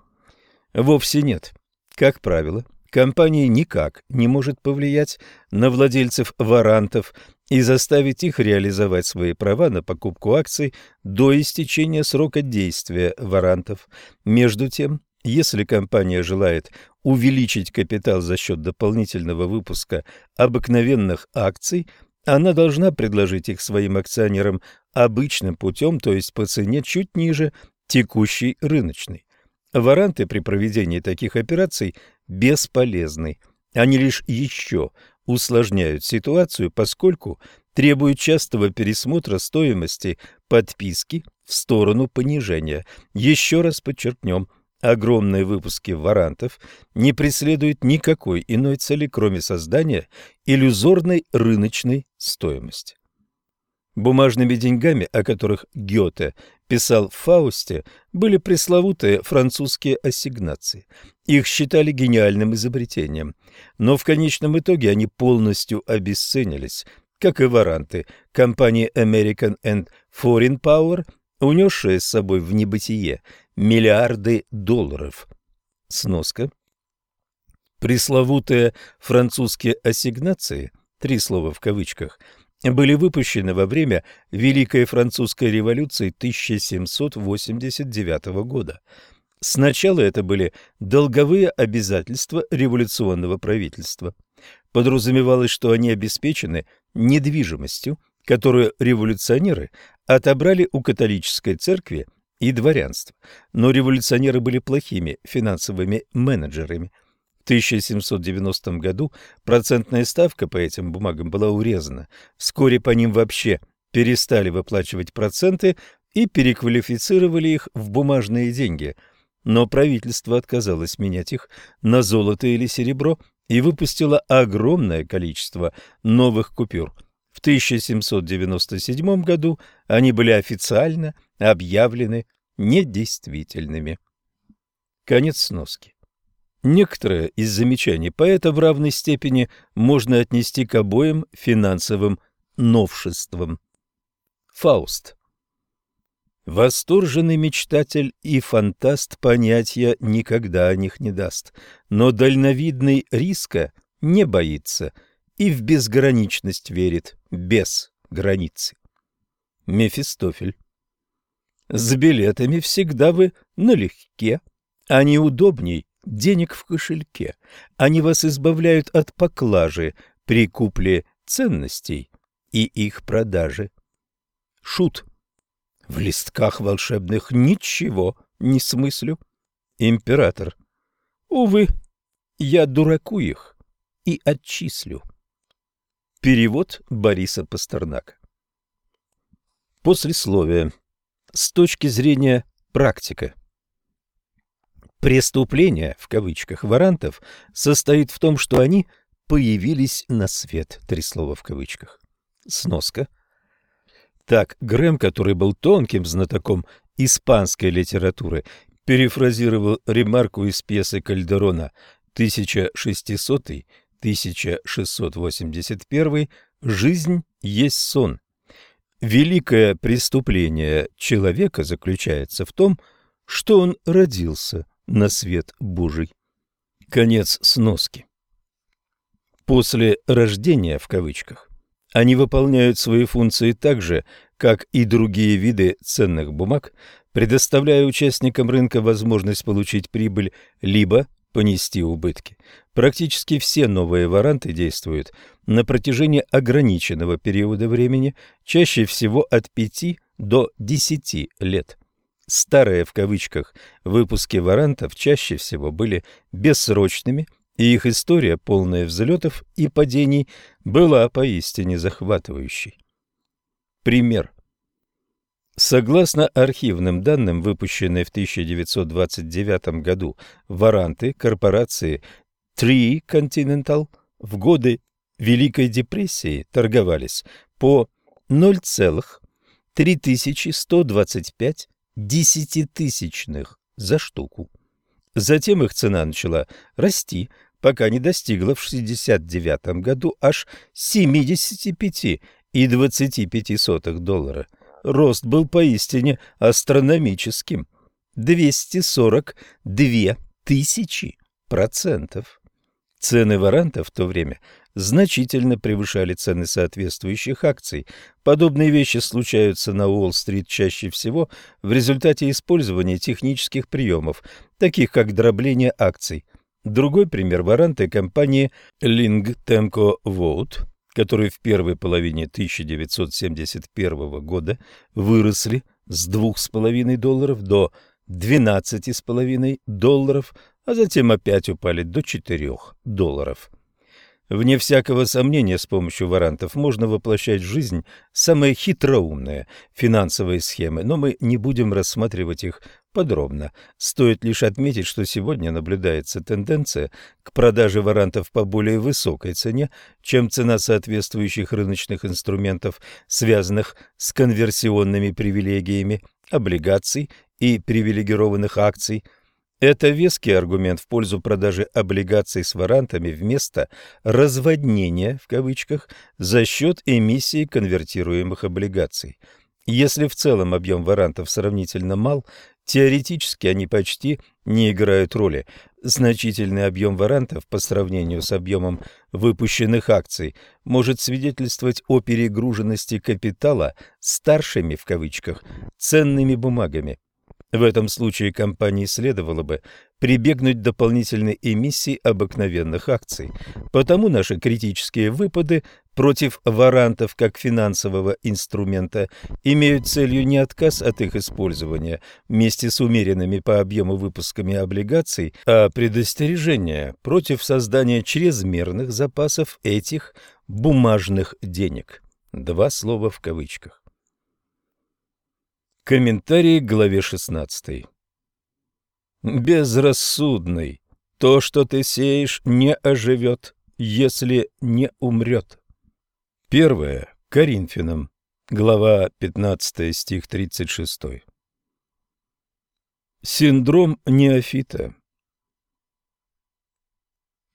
Вовсе нет. Как правило, компания никак не может повлиять на владельцев варантов и заставить их реализовать свои права на покупку акций до истечения срока действия варантов. Между тем, если компания желает увеличить капитал за счет дополнительного выпуска обыкновенных акций, Она должна предложить их своим акционерам обычным путем, то есть по цене чуть ниже текущей рыночной. Варанты при проведении таких операций бесполезны. Они лишь еще усложняют ситуацию, поскольку требуют частого пересмотра стоимости подписки в сторону понижения. Еще раз подчеркнем, огромные выпуски варантов не преследуют никакой иной цели, кроме создания иллюзорной рыночной стоимости. Бумажными деньгами, о которых Гёте писал в Фаусте, были пресловутые французские ассигнации. Их считали гениальным изобретением, но в конечном итоге они полностью обесценились, как и варанты компании American and Foreign Power, унесшие с собой в небытие миллиарды долларов. Сноска. Пресловутые французские ассигнации, три слова в кавычках – были выпущены во время Великой Французской революции 1789 года. Сначала это были долговые обязательства революционного правительства. Подразумевалось, что они обеспечены недвижимостью, которую революционеры отобрали у католической церкви и дворянства. Но революционеры были плохими финансовыми менеджерами – 1790 году процентная ставка по этим бумагам была урезана. Вскоре по ним вообще перестали выплачивать проценты и переквалифицировали их в бумажные деньги. Но правительство отказалось менять их на золото или серебро и выпустило огромное количество новых купюр. В 1797 году они были официально объявлены недействительными. Конец сноски. Некоторые из замечаний поэта в равной степени можно отнести к обоим финансовым новшествам. Фауст Восторженный мечтатель и фантаст понятия никогда о них не даст, но дальновидный риска не боится и в безграничность верит, без границы. Мефистофель С билетами всегда вы налегке, а неудобней денег в кошельке. Они вас избавляют от поклажи при купле ценностей и их продаже. Шут. В листках волшебных ничего не смыслю. Император. Увы, я дураку их и отчислю. Перевод Бориса Пастернака. Послесловие. С точки зрения практика. Преступление, в кавычках, варантов состоит в том, что они появились на свет, три слова в кавычках. Сноска. Так, Грэм, который был тонким знатоком испанской литературы, перефразировал ремарку из пьесы Кальдерона 1600-1681 «Жизнь есть сон». Великое преступление человека заключается в том, что он родился – на свет Божий. Конец сноски. После «рождения» в кавычках они выполняют свои функции так же, как и другие виды ценных бумаг, предоставляя участникам рынка возможность получить прибыль либо понести убытки. Практически все новые варанты действуют на протяжении ограниченного периода времени, чаще всего от 5 до 10 лет. Старые в кавычках выпуски варантов чаще всего были бессрочными, и их история, полная взлетов и падений, была поистине захватывающей. Пример. Согласно архивным данным, выпущенные в 1929 году варанты корпорации Tree Continental в годы Великой депрессии торговались по 0,3125 десятитысячных за штуку. Затем их цена начала расти, пока не достигла в 69 году аж 75,25 доллара. Рост был поистине астрономическим. 242 тысячи процентов. Цены варантов в то время значительно превышали цены соответствующих акций. Подобные вещи случаются на Уолл-стрит чаще всего в результате использования технических приемов, таких как дробление акций. Другой пример – варанты компании Ling Temco Vote, которые в первой половине 1971 года выросли с 2,5 долларов до 12,5 долларов, а затем опять упали до 4 долларов. Вне всякого сомнения, с помощью варантов можно воплощать в жизнь самые хитроумные финансовые схемы, но мы не будем рассматривать их подробно. Стоит лишь отметить, что сегодня наблюдается тенденция к продаже варантов по более высокой цене, чем цена соответствующих рыночных инструментов, связанных с конверсионными привилегиями, облигаций и привилегированных акций – это веский аргумент в пользу продажи облигаций с варантами вместо «разводнения» в кавычках за счет эмиссии конвертируемых облигаций. Если в целом объем варантов сравнительно мал, теоретически они почти не играют роли. Значительный объем варантов по сравнению с объемом выпущенных акций может свидетельствовать о перегруженности капитала старшими в кавычках ценными бумагами. В этом случае компании следовало бы прибегнуть к дополнительной эмиссии обыкновенных акций. Потому наши критические выпады против варантов как финансового инструмента имеют целью не отказ от их использования вместе с умеренными по объему выпусками облигаций, а предостережение против создания чрезмерных запасов этих бумажных денег. Два слова в кавычках. Комментарий к главе 16. Безрассудный. То, что ты сеешь, не оживет, если не умрет. Первое. Коринфянам. Глава 15, стих 36. Синдром неофита.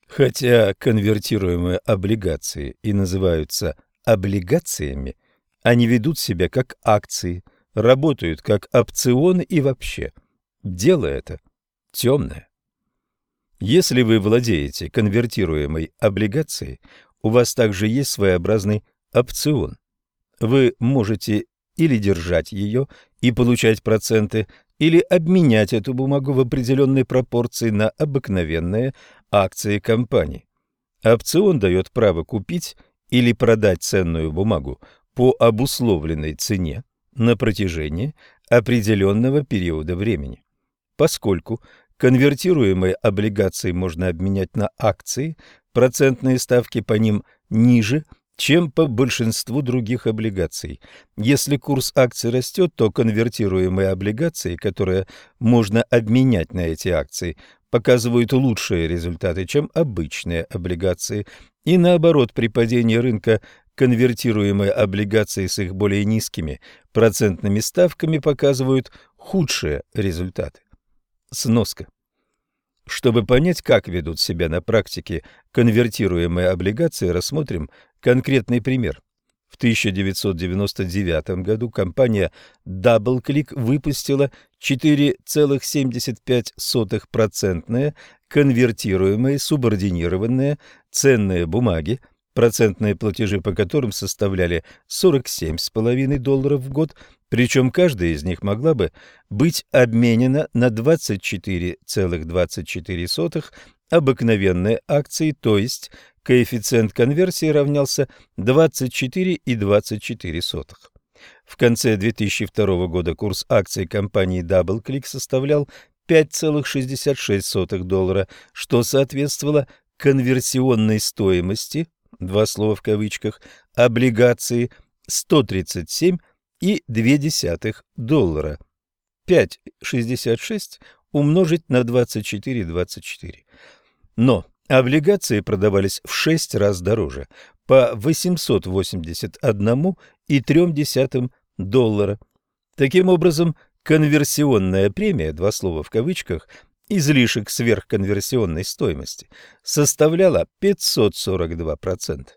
Хотя конвертируемые облигации и называются облигациями, они ведут себя как акции – работают как опционы и вообще. Дело это темное. Если вы владеете конвертируемой облигацией, у вас также есть своеобразный опцион. Вы можете или держать ее и получать проценты, или обменять эту бумагу в определенной пропорции на обыкновенные акции компании. Опцион дает право купить или продать ценную бумагу по обусловленной цене, на протяжении определенного периода времени. Поскольку конвертируемые облигации можно обменять на акции, процентные ставки по ним ниже, чем по большинству других облигаций. Если курс акций растет, то конвертируемые облигации, которые можно обменять на эти акции, показывают лучшие результаты, чем обычные облигации. И наоборот, при падении рынка конвертируемые облигации с их более низкими процентными ставками показывают худшие результаты. Сноска. Чтобы понять, как ведут себя на практике конвертируемые облигации, рассмотрим конкретный пример. В 1999 году компания DoubleClick выпустила 4,75% конвертируемые субординированные ценные бумаги процентные платежи по которым составляли 47,5 долларов в год, причем каждая из них могла бы быть обменена на 24,24 обыкновенные акции, то есть коэффициент конверсии равнялся 24,24. В конце 2002 года курс акций компании DoubleClick составлял 5,66 доллара, что соответствовало конверсионной стоимости два слова в кавычках, облигации 137,2 доллара. 5,66 умножить на 24,24. Но облигации продавались в 6 раз дороже, по 881,3 доллара. Таким образом, конверсионная премия, два слова в кавычках, излишек сверхконверсионной стоимости составляла 542%.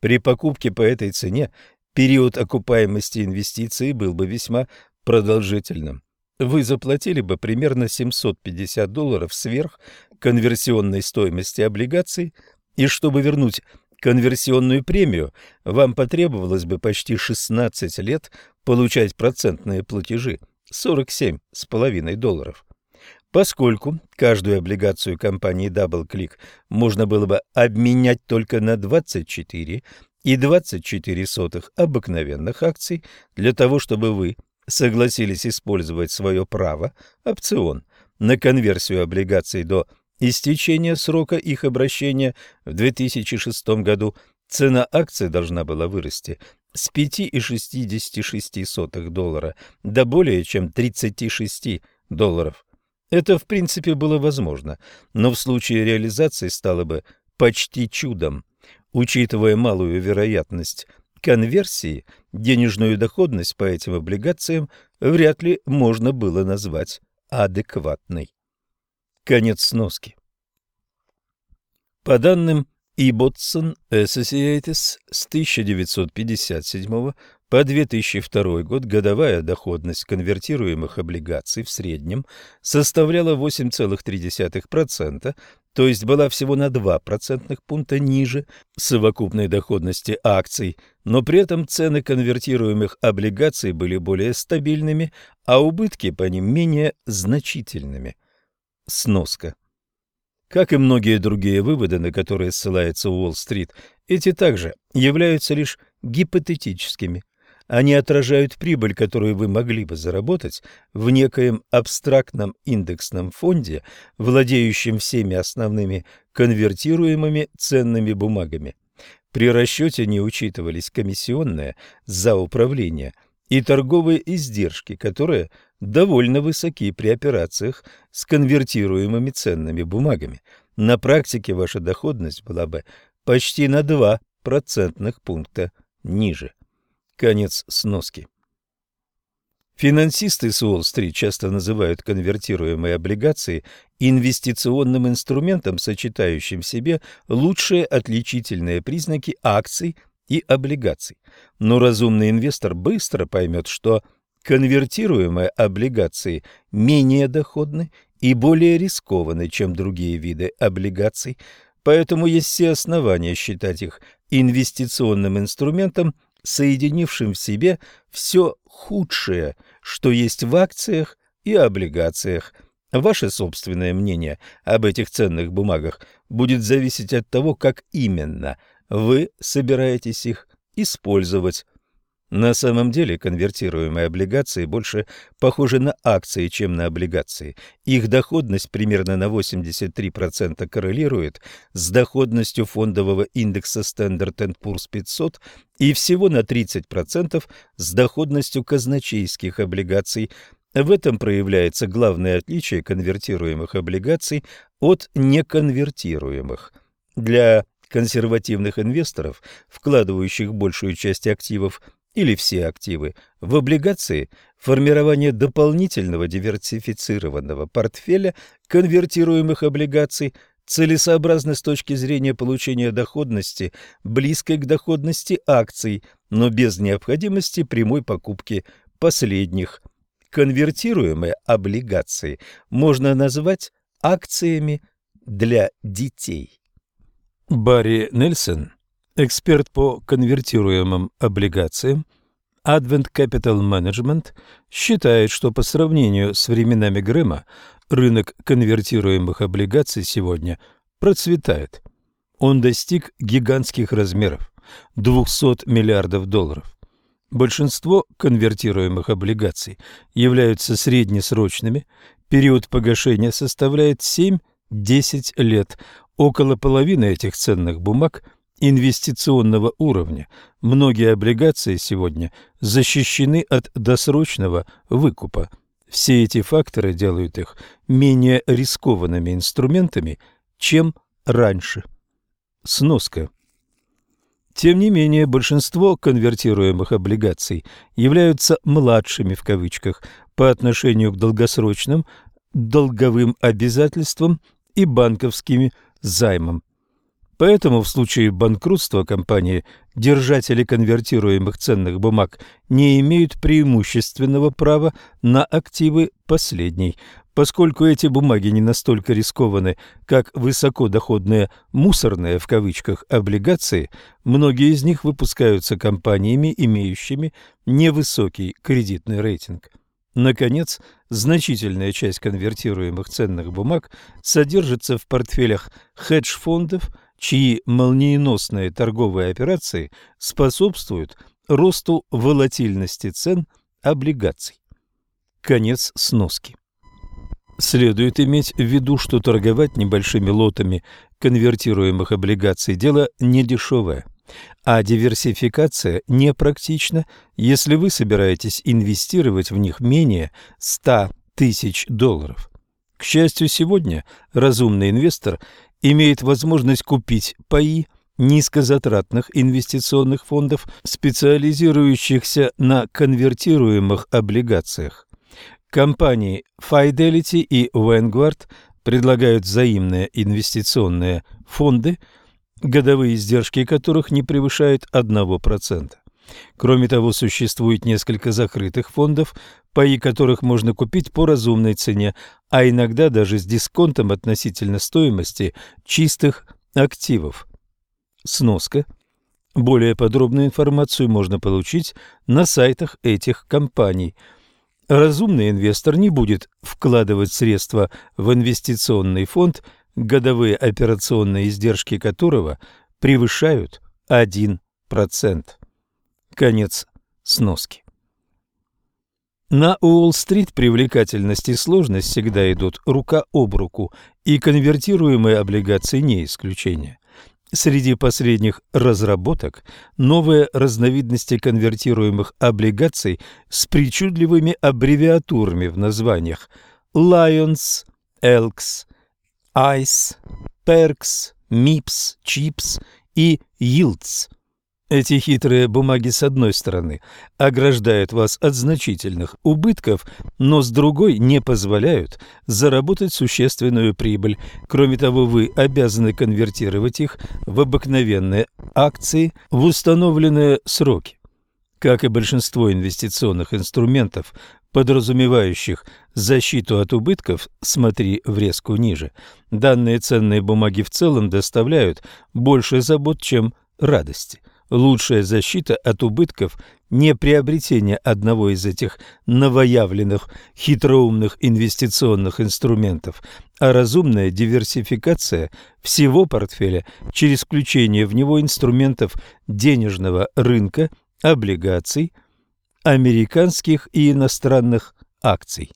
При покупке по этой цене период окупаемости инвестиции был бы весьма продолжительным. Вы заплатили бы примерно 750 долларов сверх конверсионной стоимости облигаций, и чтобы вернуть конверсионную премию, вам потребовалось бы почти 16 лет получать процентные платежи – 47,5 долларов. Поскольку каждую облигацию компании DoubleClick можно было бы обменять только на 24 и 24 сотых обыкновенных акций для того, чтобы вы согласились использовать свое право, опцион, на конверсию облигаций до истечения срока их обращения в 2006 году, цена акций должна была вырасти с 5,66 доллара до более чем 36 долларов. Это в принципе было возможно, но в случае реализации стало бы почти чудом. Учитывая малую вероятность конверсии, денежную доходность по этим облигациям вряд ли можно было назвать адекватной. Конец сноски. По данным Ibbotson Associates с 1957 по 2002 год годовая доходность конвертируемых облигаций в среднем составляла 8,3%, то есть была всего на 2 процентных пункта ниже совокупной доходности акций, но при этом цены конвертируемых облигаций были более стабильными, а убытки по ним менее значительными. Сноска. Как и многие другие выводы, на которые ссылается Уолл-стрит, эти также являются лишь гипотетическими. Они отражают прибыль, которую вы могли бы заработать в некоем абстрактном индексном фонде, владеющем всеми основными конвертируемыми ценными бумагами. При расчете не учитывались комиссионные за управление и торговые издержки, которые довольно высоки при операциях с конвертируемыми ценными бумагами. На практике ваша доходность была бы почти на 2 процентных пункта ниже. Конец сноски. Финансисты с Уолл-стрит часто называют конвертируемые облигации инвестиционным инструментом, сочетающим в себе лучшие отличительные признаки акций и облигаций. Но разумный инвестор быстро поймет, что конвертируемые облигации менее доходны и более рискованы, чем другие виды облигаций, поэтому есть все основания считать их инвестиционным инструментом – соединившим в себе все худшее, что есть в акциях и облигациях. Ваше собственное мнение об этих ценных бумагах будет зависеть от того, как именно вы собираетесь их использовать. На самом деле конвертируемые облигации больше похожи на акции, чем на облигации. Их доходность примерно на 83% коррелирует с доходностью фондового индекса Standard Poor's 500 и всего на 30% с доходностью казначейских облигаций. В этом проявляется главное отличие конвертируемых облигаций от неконвертируемых. Для консервативных инвесторов, вкладывающих большую часть активов или все активы в облигации, формирование дополнительного диверсифицированного портфеля конвертируемых облигаций целесообразно с точки зрения получения доходности, близкой к доходности акций, но без необходимости прямой покупки последних. Конвертируемые облигации можно назвать акциями для детей. Барри Нельсон Эксперт по конвертируемым облигациям Advent Capital Management считает, что по сравнению с временами Грэма рынок конвертируемых облигаций сегодня процветает. Он достиг гигантских размеров – 200 миллиардов долларов. Большинство конвертируемых облигаций являются среднесрочными, период погашения составляет 7-10 лет, около половины этих ценных бумаг – инвестиционного уровня. Многие облигации сегодня защищены от досрочного выкупа. Все эти факторы делают их менее рискованными инструментами, чем раньше. Сноска. Тем не менее, большинство конвертируемых облигаций являются «младшими» в кавычках по отношению к долгосрочным долговым обязательствам и банковским займам. Поэтому в случае банкротства компании держатели конвертируемых ценных бумаг не имеют преимущественного права на активы последней, поскольку эти бумаги не настолько рискованы, как высокодоходные «мусорные» в кавычках облигации, многие из них выпускаются компаниями, имеющими невысокий кредитный рейтинг. Наконец, значительная часть конвертируемых ценных бумаг содержится в портфелях хедж-фондов – чьи молниеносные торговые операции способствуют росту волатильности цен облигаций. Конец сноски. Следует иметь в виду, что торговать небольшими лотами конвертируемых облигаций – дело недешевое, а диверсификация непрактична, если вы собираетесь инвестировать в них менее 100 тысяч долларов. К счастью, сегодня разумный инвестор имеет возможность купить паи низкозатратных инвестиционных фондов, специализирующихся на конвертируемых облигациях. Компании Fidelity и Vanguard предлагают взаимные инвестиционные фонды, годовые издержки которых не превышают 1%. Кроме того, существует несколько закрытых фондов, паи которых можно купить по разумной цене, а иногда даже с дисконтом относительно стоимости чистых активов. Сноска. Более подробную информацию можно получить на сайтах этих компаний – Разумный инвестор не будет вкладывать средства в инвестиционный фонд, годовые операционные издержки которого превышают 1%. Конец сноски. На Уолл-стрит привлекательность и сложность всегда идут рука об руку, и конвертируемые облигации не исключение. Среди последних разработок новые разновидности конвертируемых облигаций с причудливыми аббревиатурами в названиях Lions, Elks, ICE, PERCS, MIPS, CHIPS и YIELDS – эти хитрые бумаги, с одной стороны, ограждают вас от значительных убытков, но с другой не позволяют заработать существенную прибыль. Кроме того, вы обязаны конвертировать их в обыкновенные акции в установленные сроки. Как и большинство инвестиционных инструментов, подразумевающих защиту от убытков, смотри врезку ниже, данные ценные бумаги в целом доставляют больше забот, чем радости. Лучшая защита от убытков – не приобретение одного из этих новоявленных хитроумных инвестиционных инструментов, а разумная диверсификация всего портфеля через включение в него инструментов денежного рынка, облигаций, американских и иностранных акций.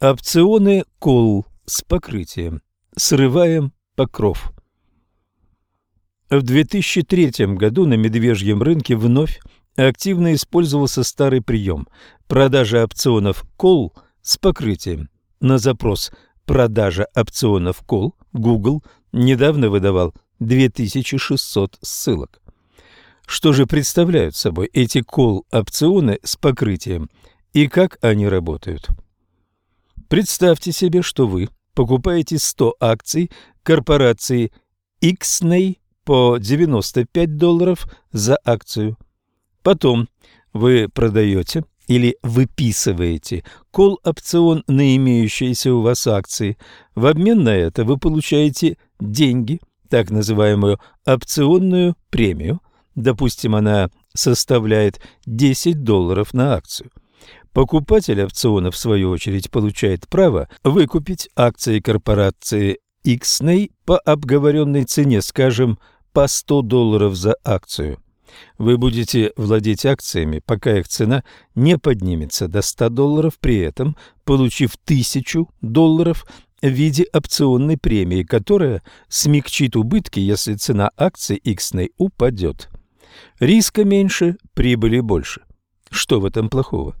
Опционы кол с покрытием. Срываем покров. В 2003 году на медвежьем рынке вновь активно использовался старый прием – продажа опционов кол с покрытием. На запрос «продажа опционов кол» Google недавно выдавал 2600 ссылок. Что же представляют собой эти кол-опционы с покрытием и как они работают? Представьте себе, что вы покупаете 100 акций корпорации Ixnay по 95 долларов за акцию. Потом вы продаете или выписываете кол-опцион на имеющиеся у вас акции. В обмен на это вы получаете деньги, так называемую опционную премию. Допустим, она составляет 10 долларов на акцию. Покупатель опциона, в свою очередь, получает право выкупить акции корпорации Ixnay по обговоренной цене, скажем, по 100 долларов за акцию. Вы будете владеть акциями, пока их цена не поднимется до 100 долларов, при этом получив 1000 долларов в виде опционной премии, которая смягчит убытки, если цена акций Иксной упадет. Риска меньше, прибыли больше. Что в этом плохого?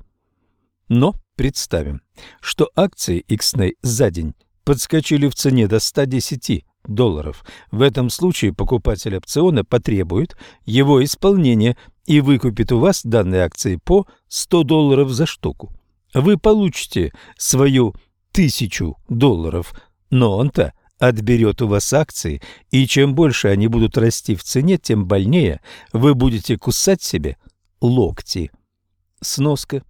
Но представим, что акции Иксной за день подскочили в цене до 110 долларов. В этом случае покупатель опциона потребует его исполнения и выкупит у вас данные акции по 100 долларов за штуку. Вы получите свою тысячу долларов, но он-то отберет у вас акции, и чем больше они будут расти в цене, тем больнее вы будете кусать себе локти. Сноска.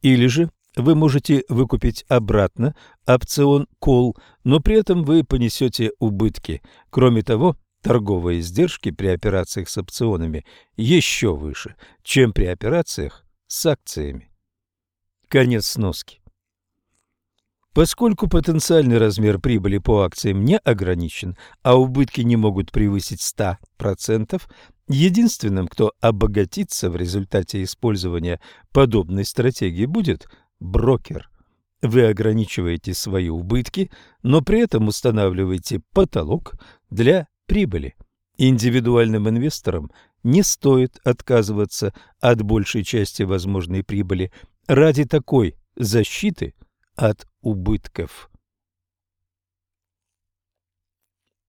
Или же вы можете выкупить обратно опцион кол, но при этом вы понесете убытки. Кроме того, торговые издержки при операциях с опционами еще выше, чем при операциях с акциями. Конец сноски. Поскольку потенциальный размер прибыли по акциям не ограничен, а убытки не могут превысить 100%, единственным, кто обогатится в результате использования подобной стратегии, будет брокер. Вы ограничиваете свои убытки, но при этом устанавливаете потолок для прибыли. Индивидуальным инвесторам не стоит отказываться от большей части возможной прибыли ради такой защиты от убытков.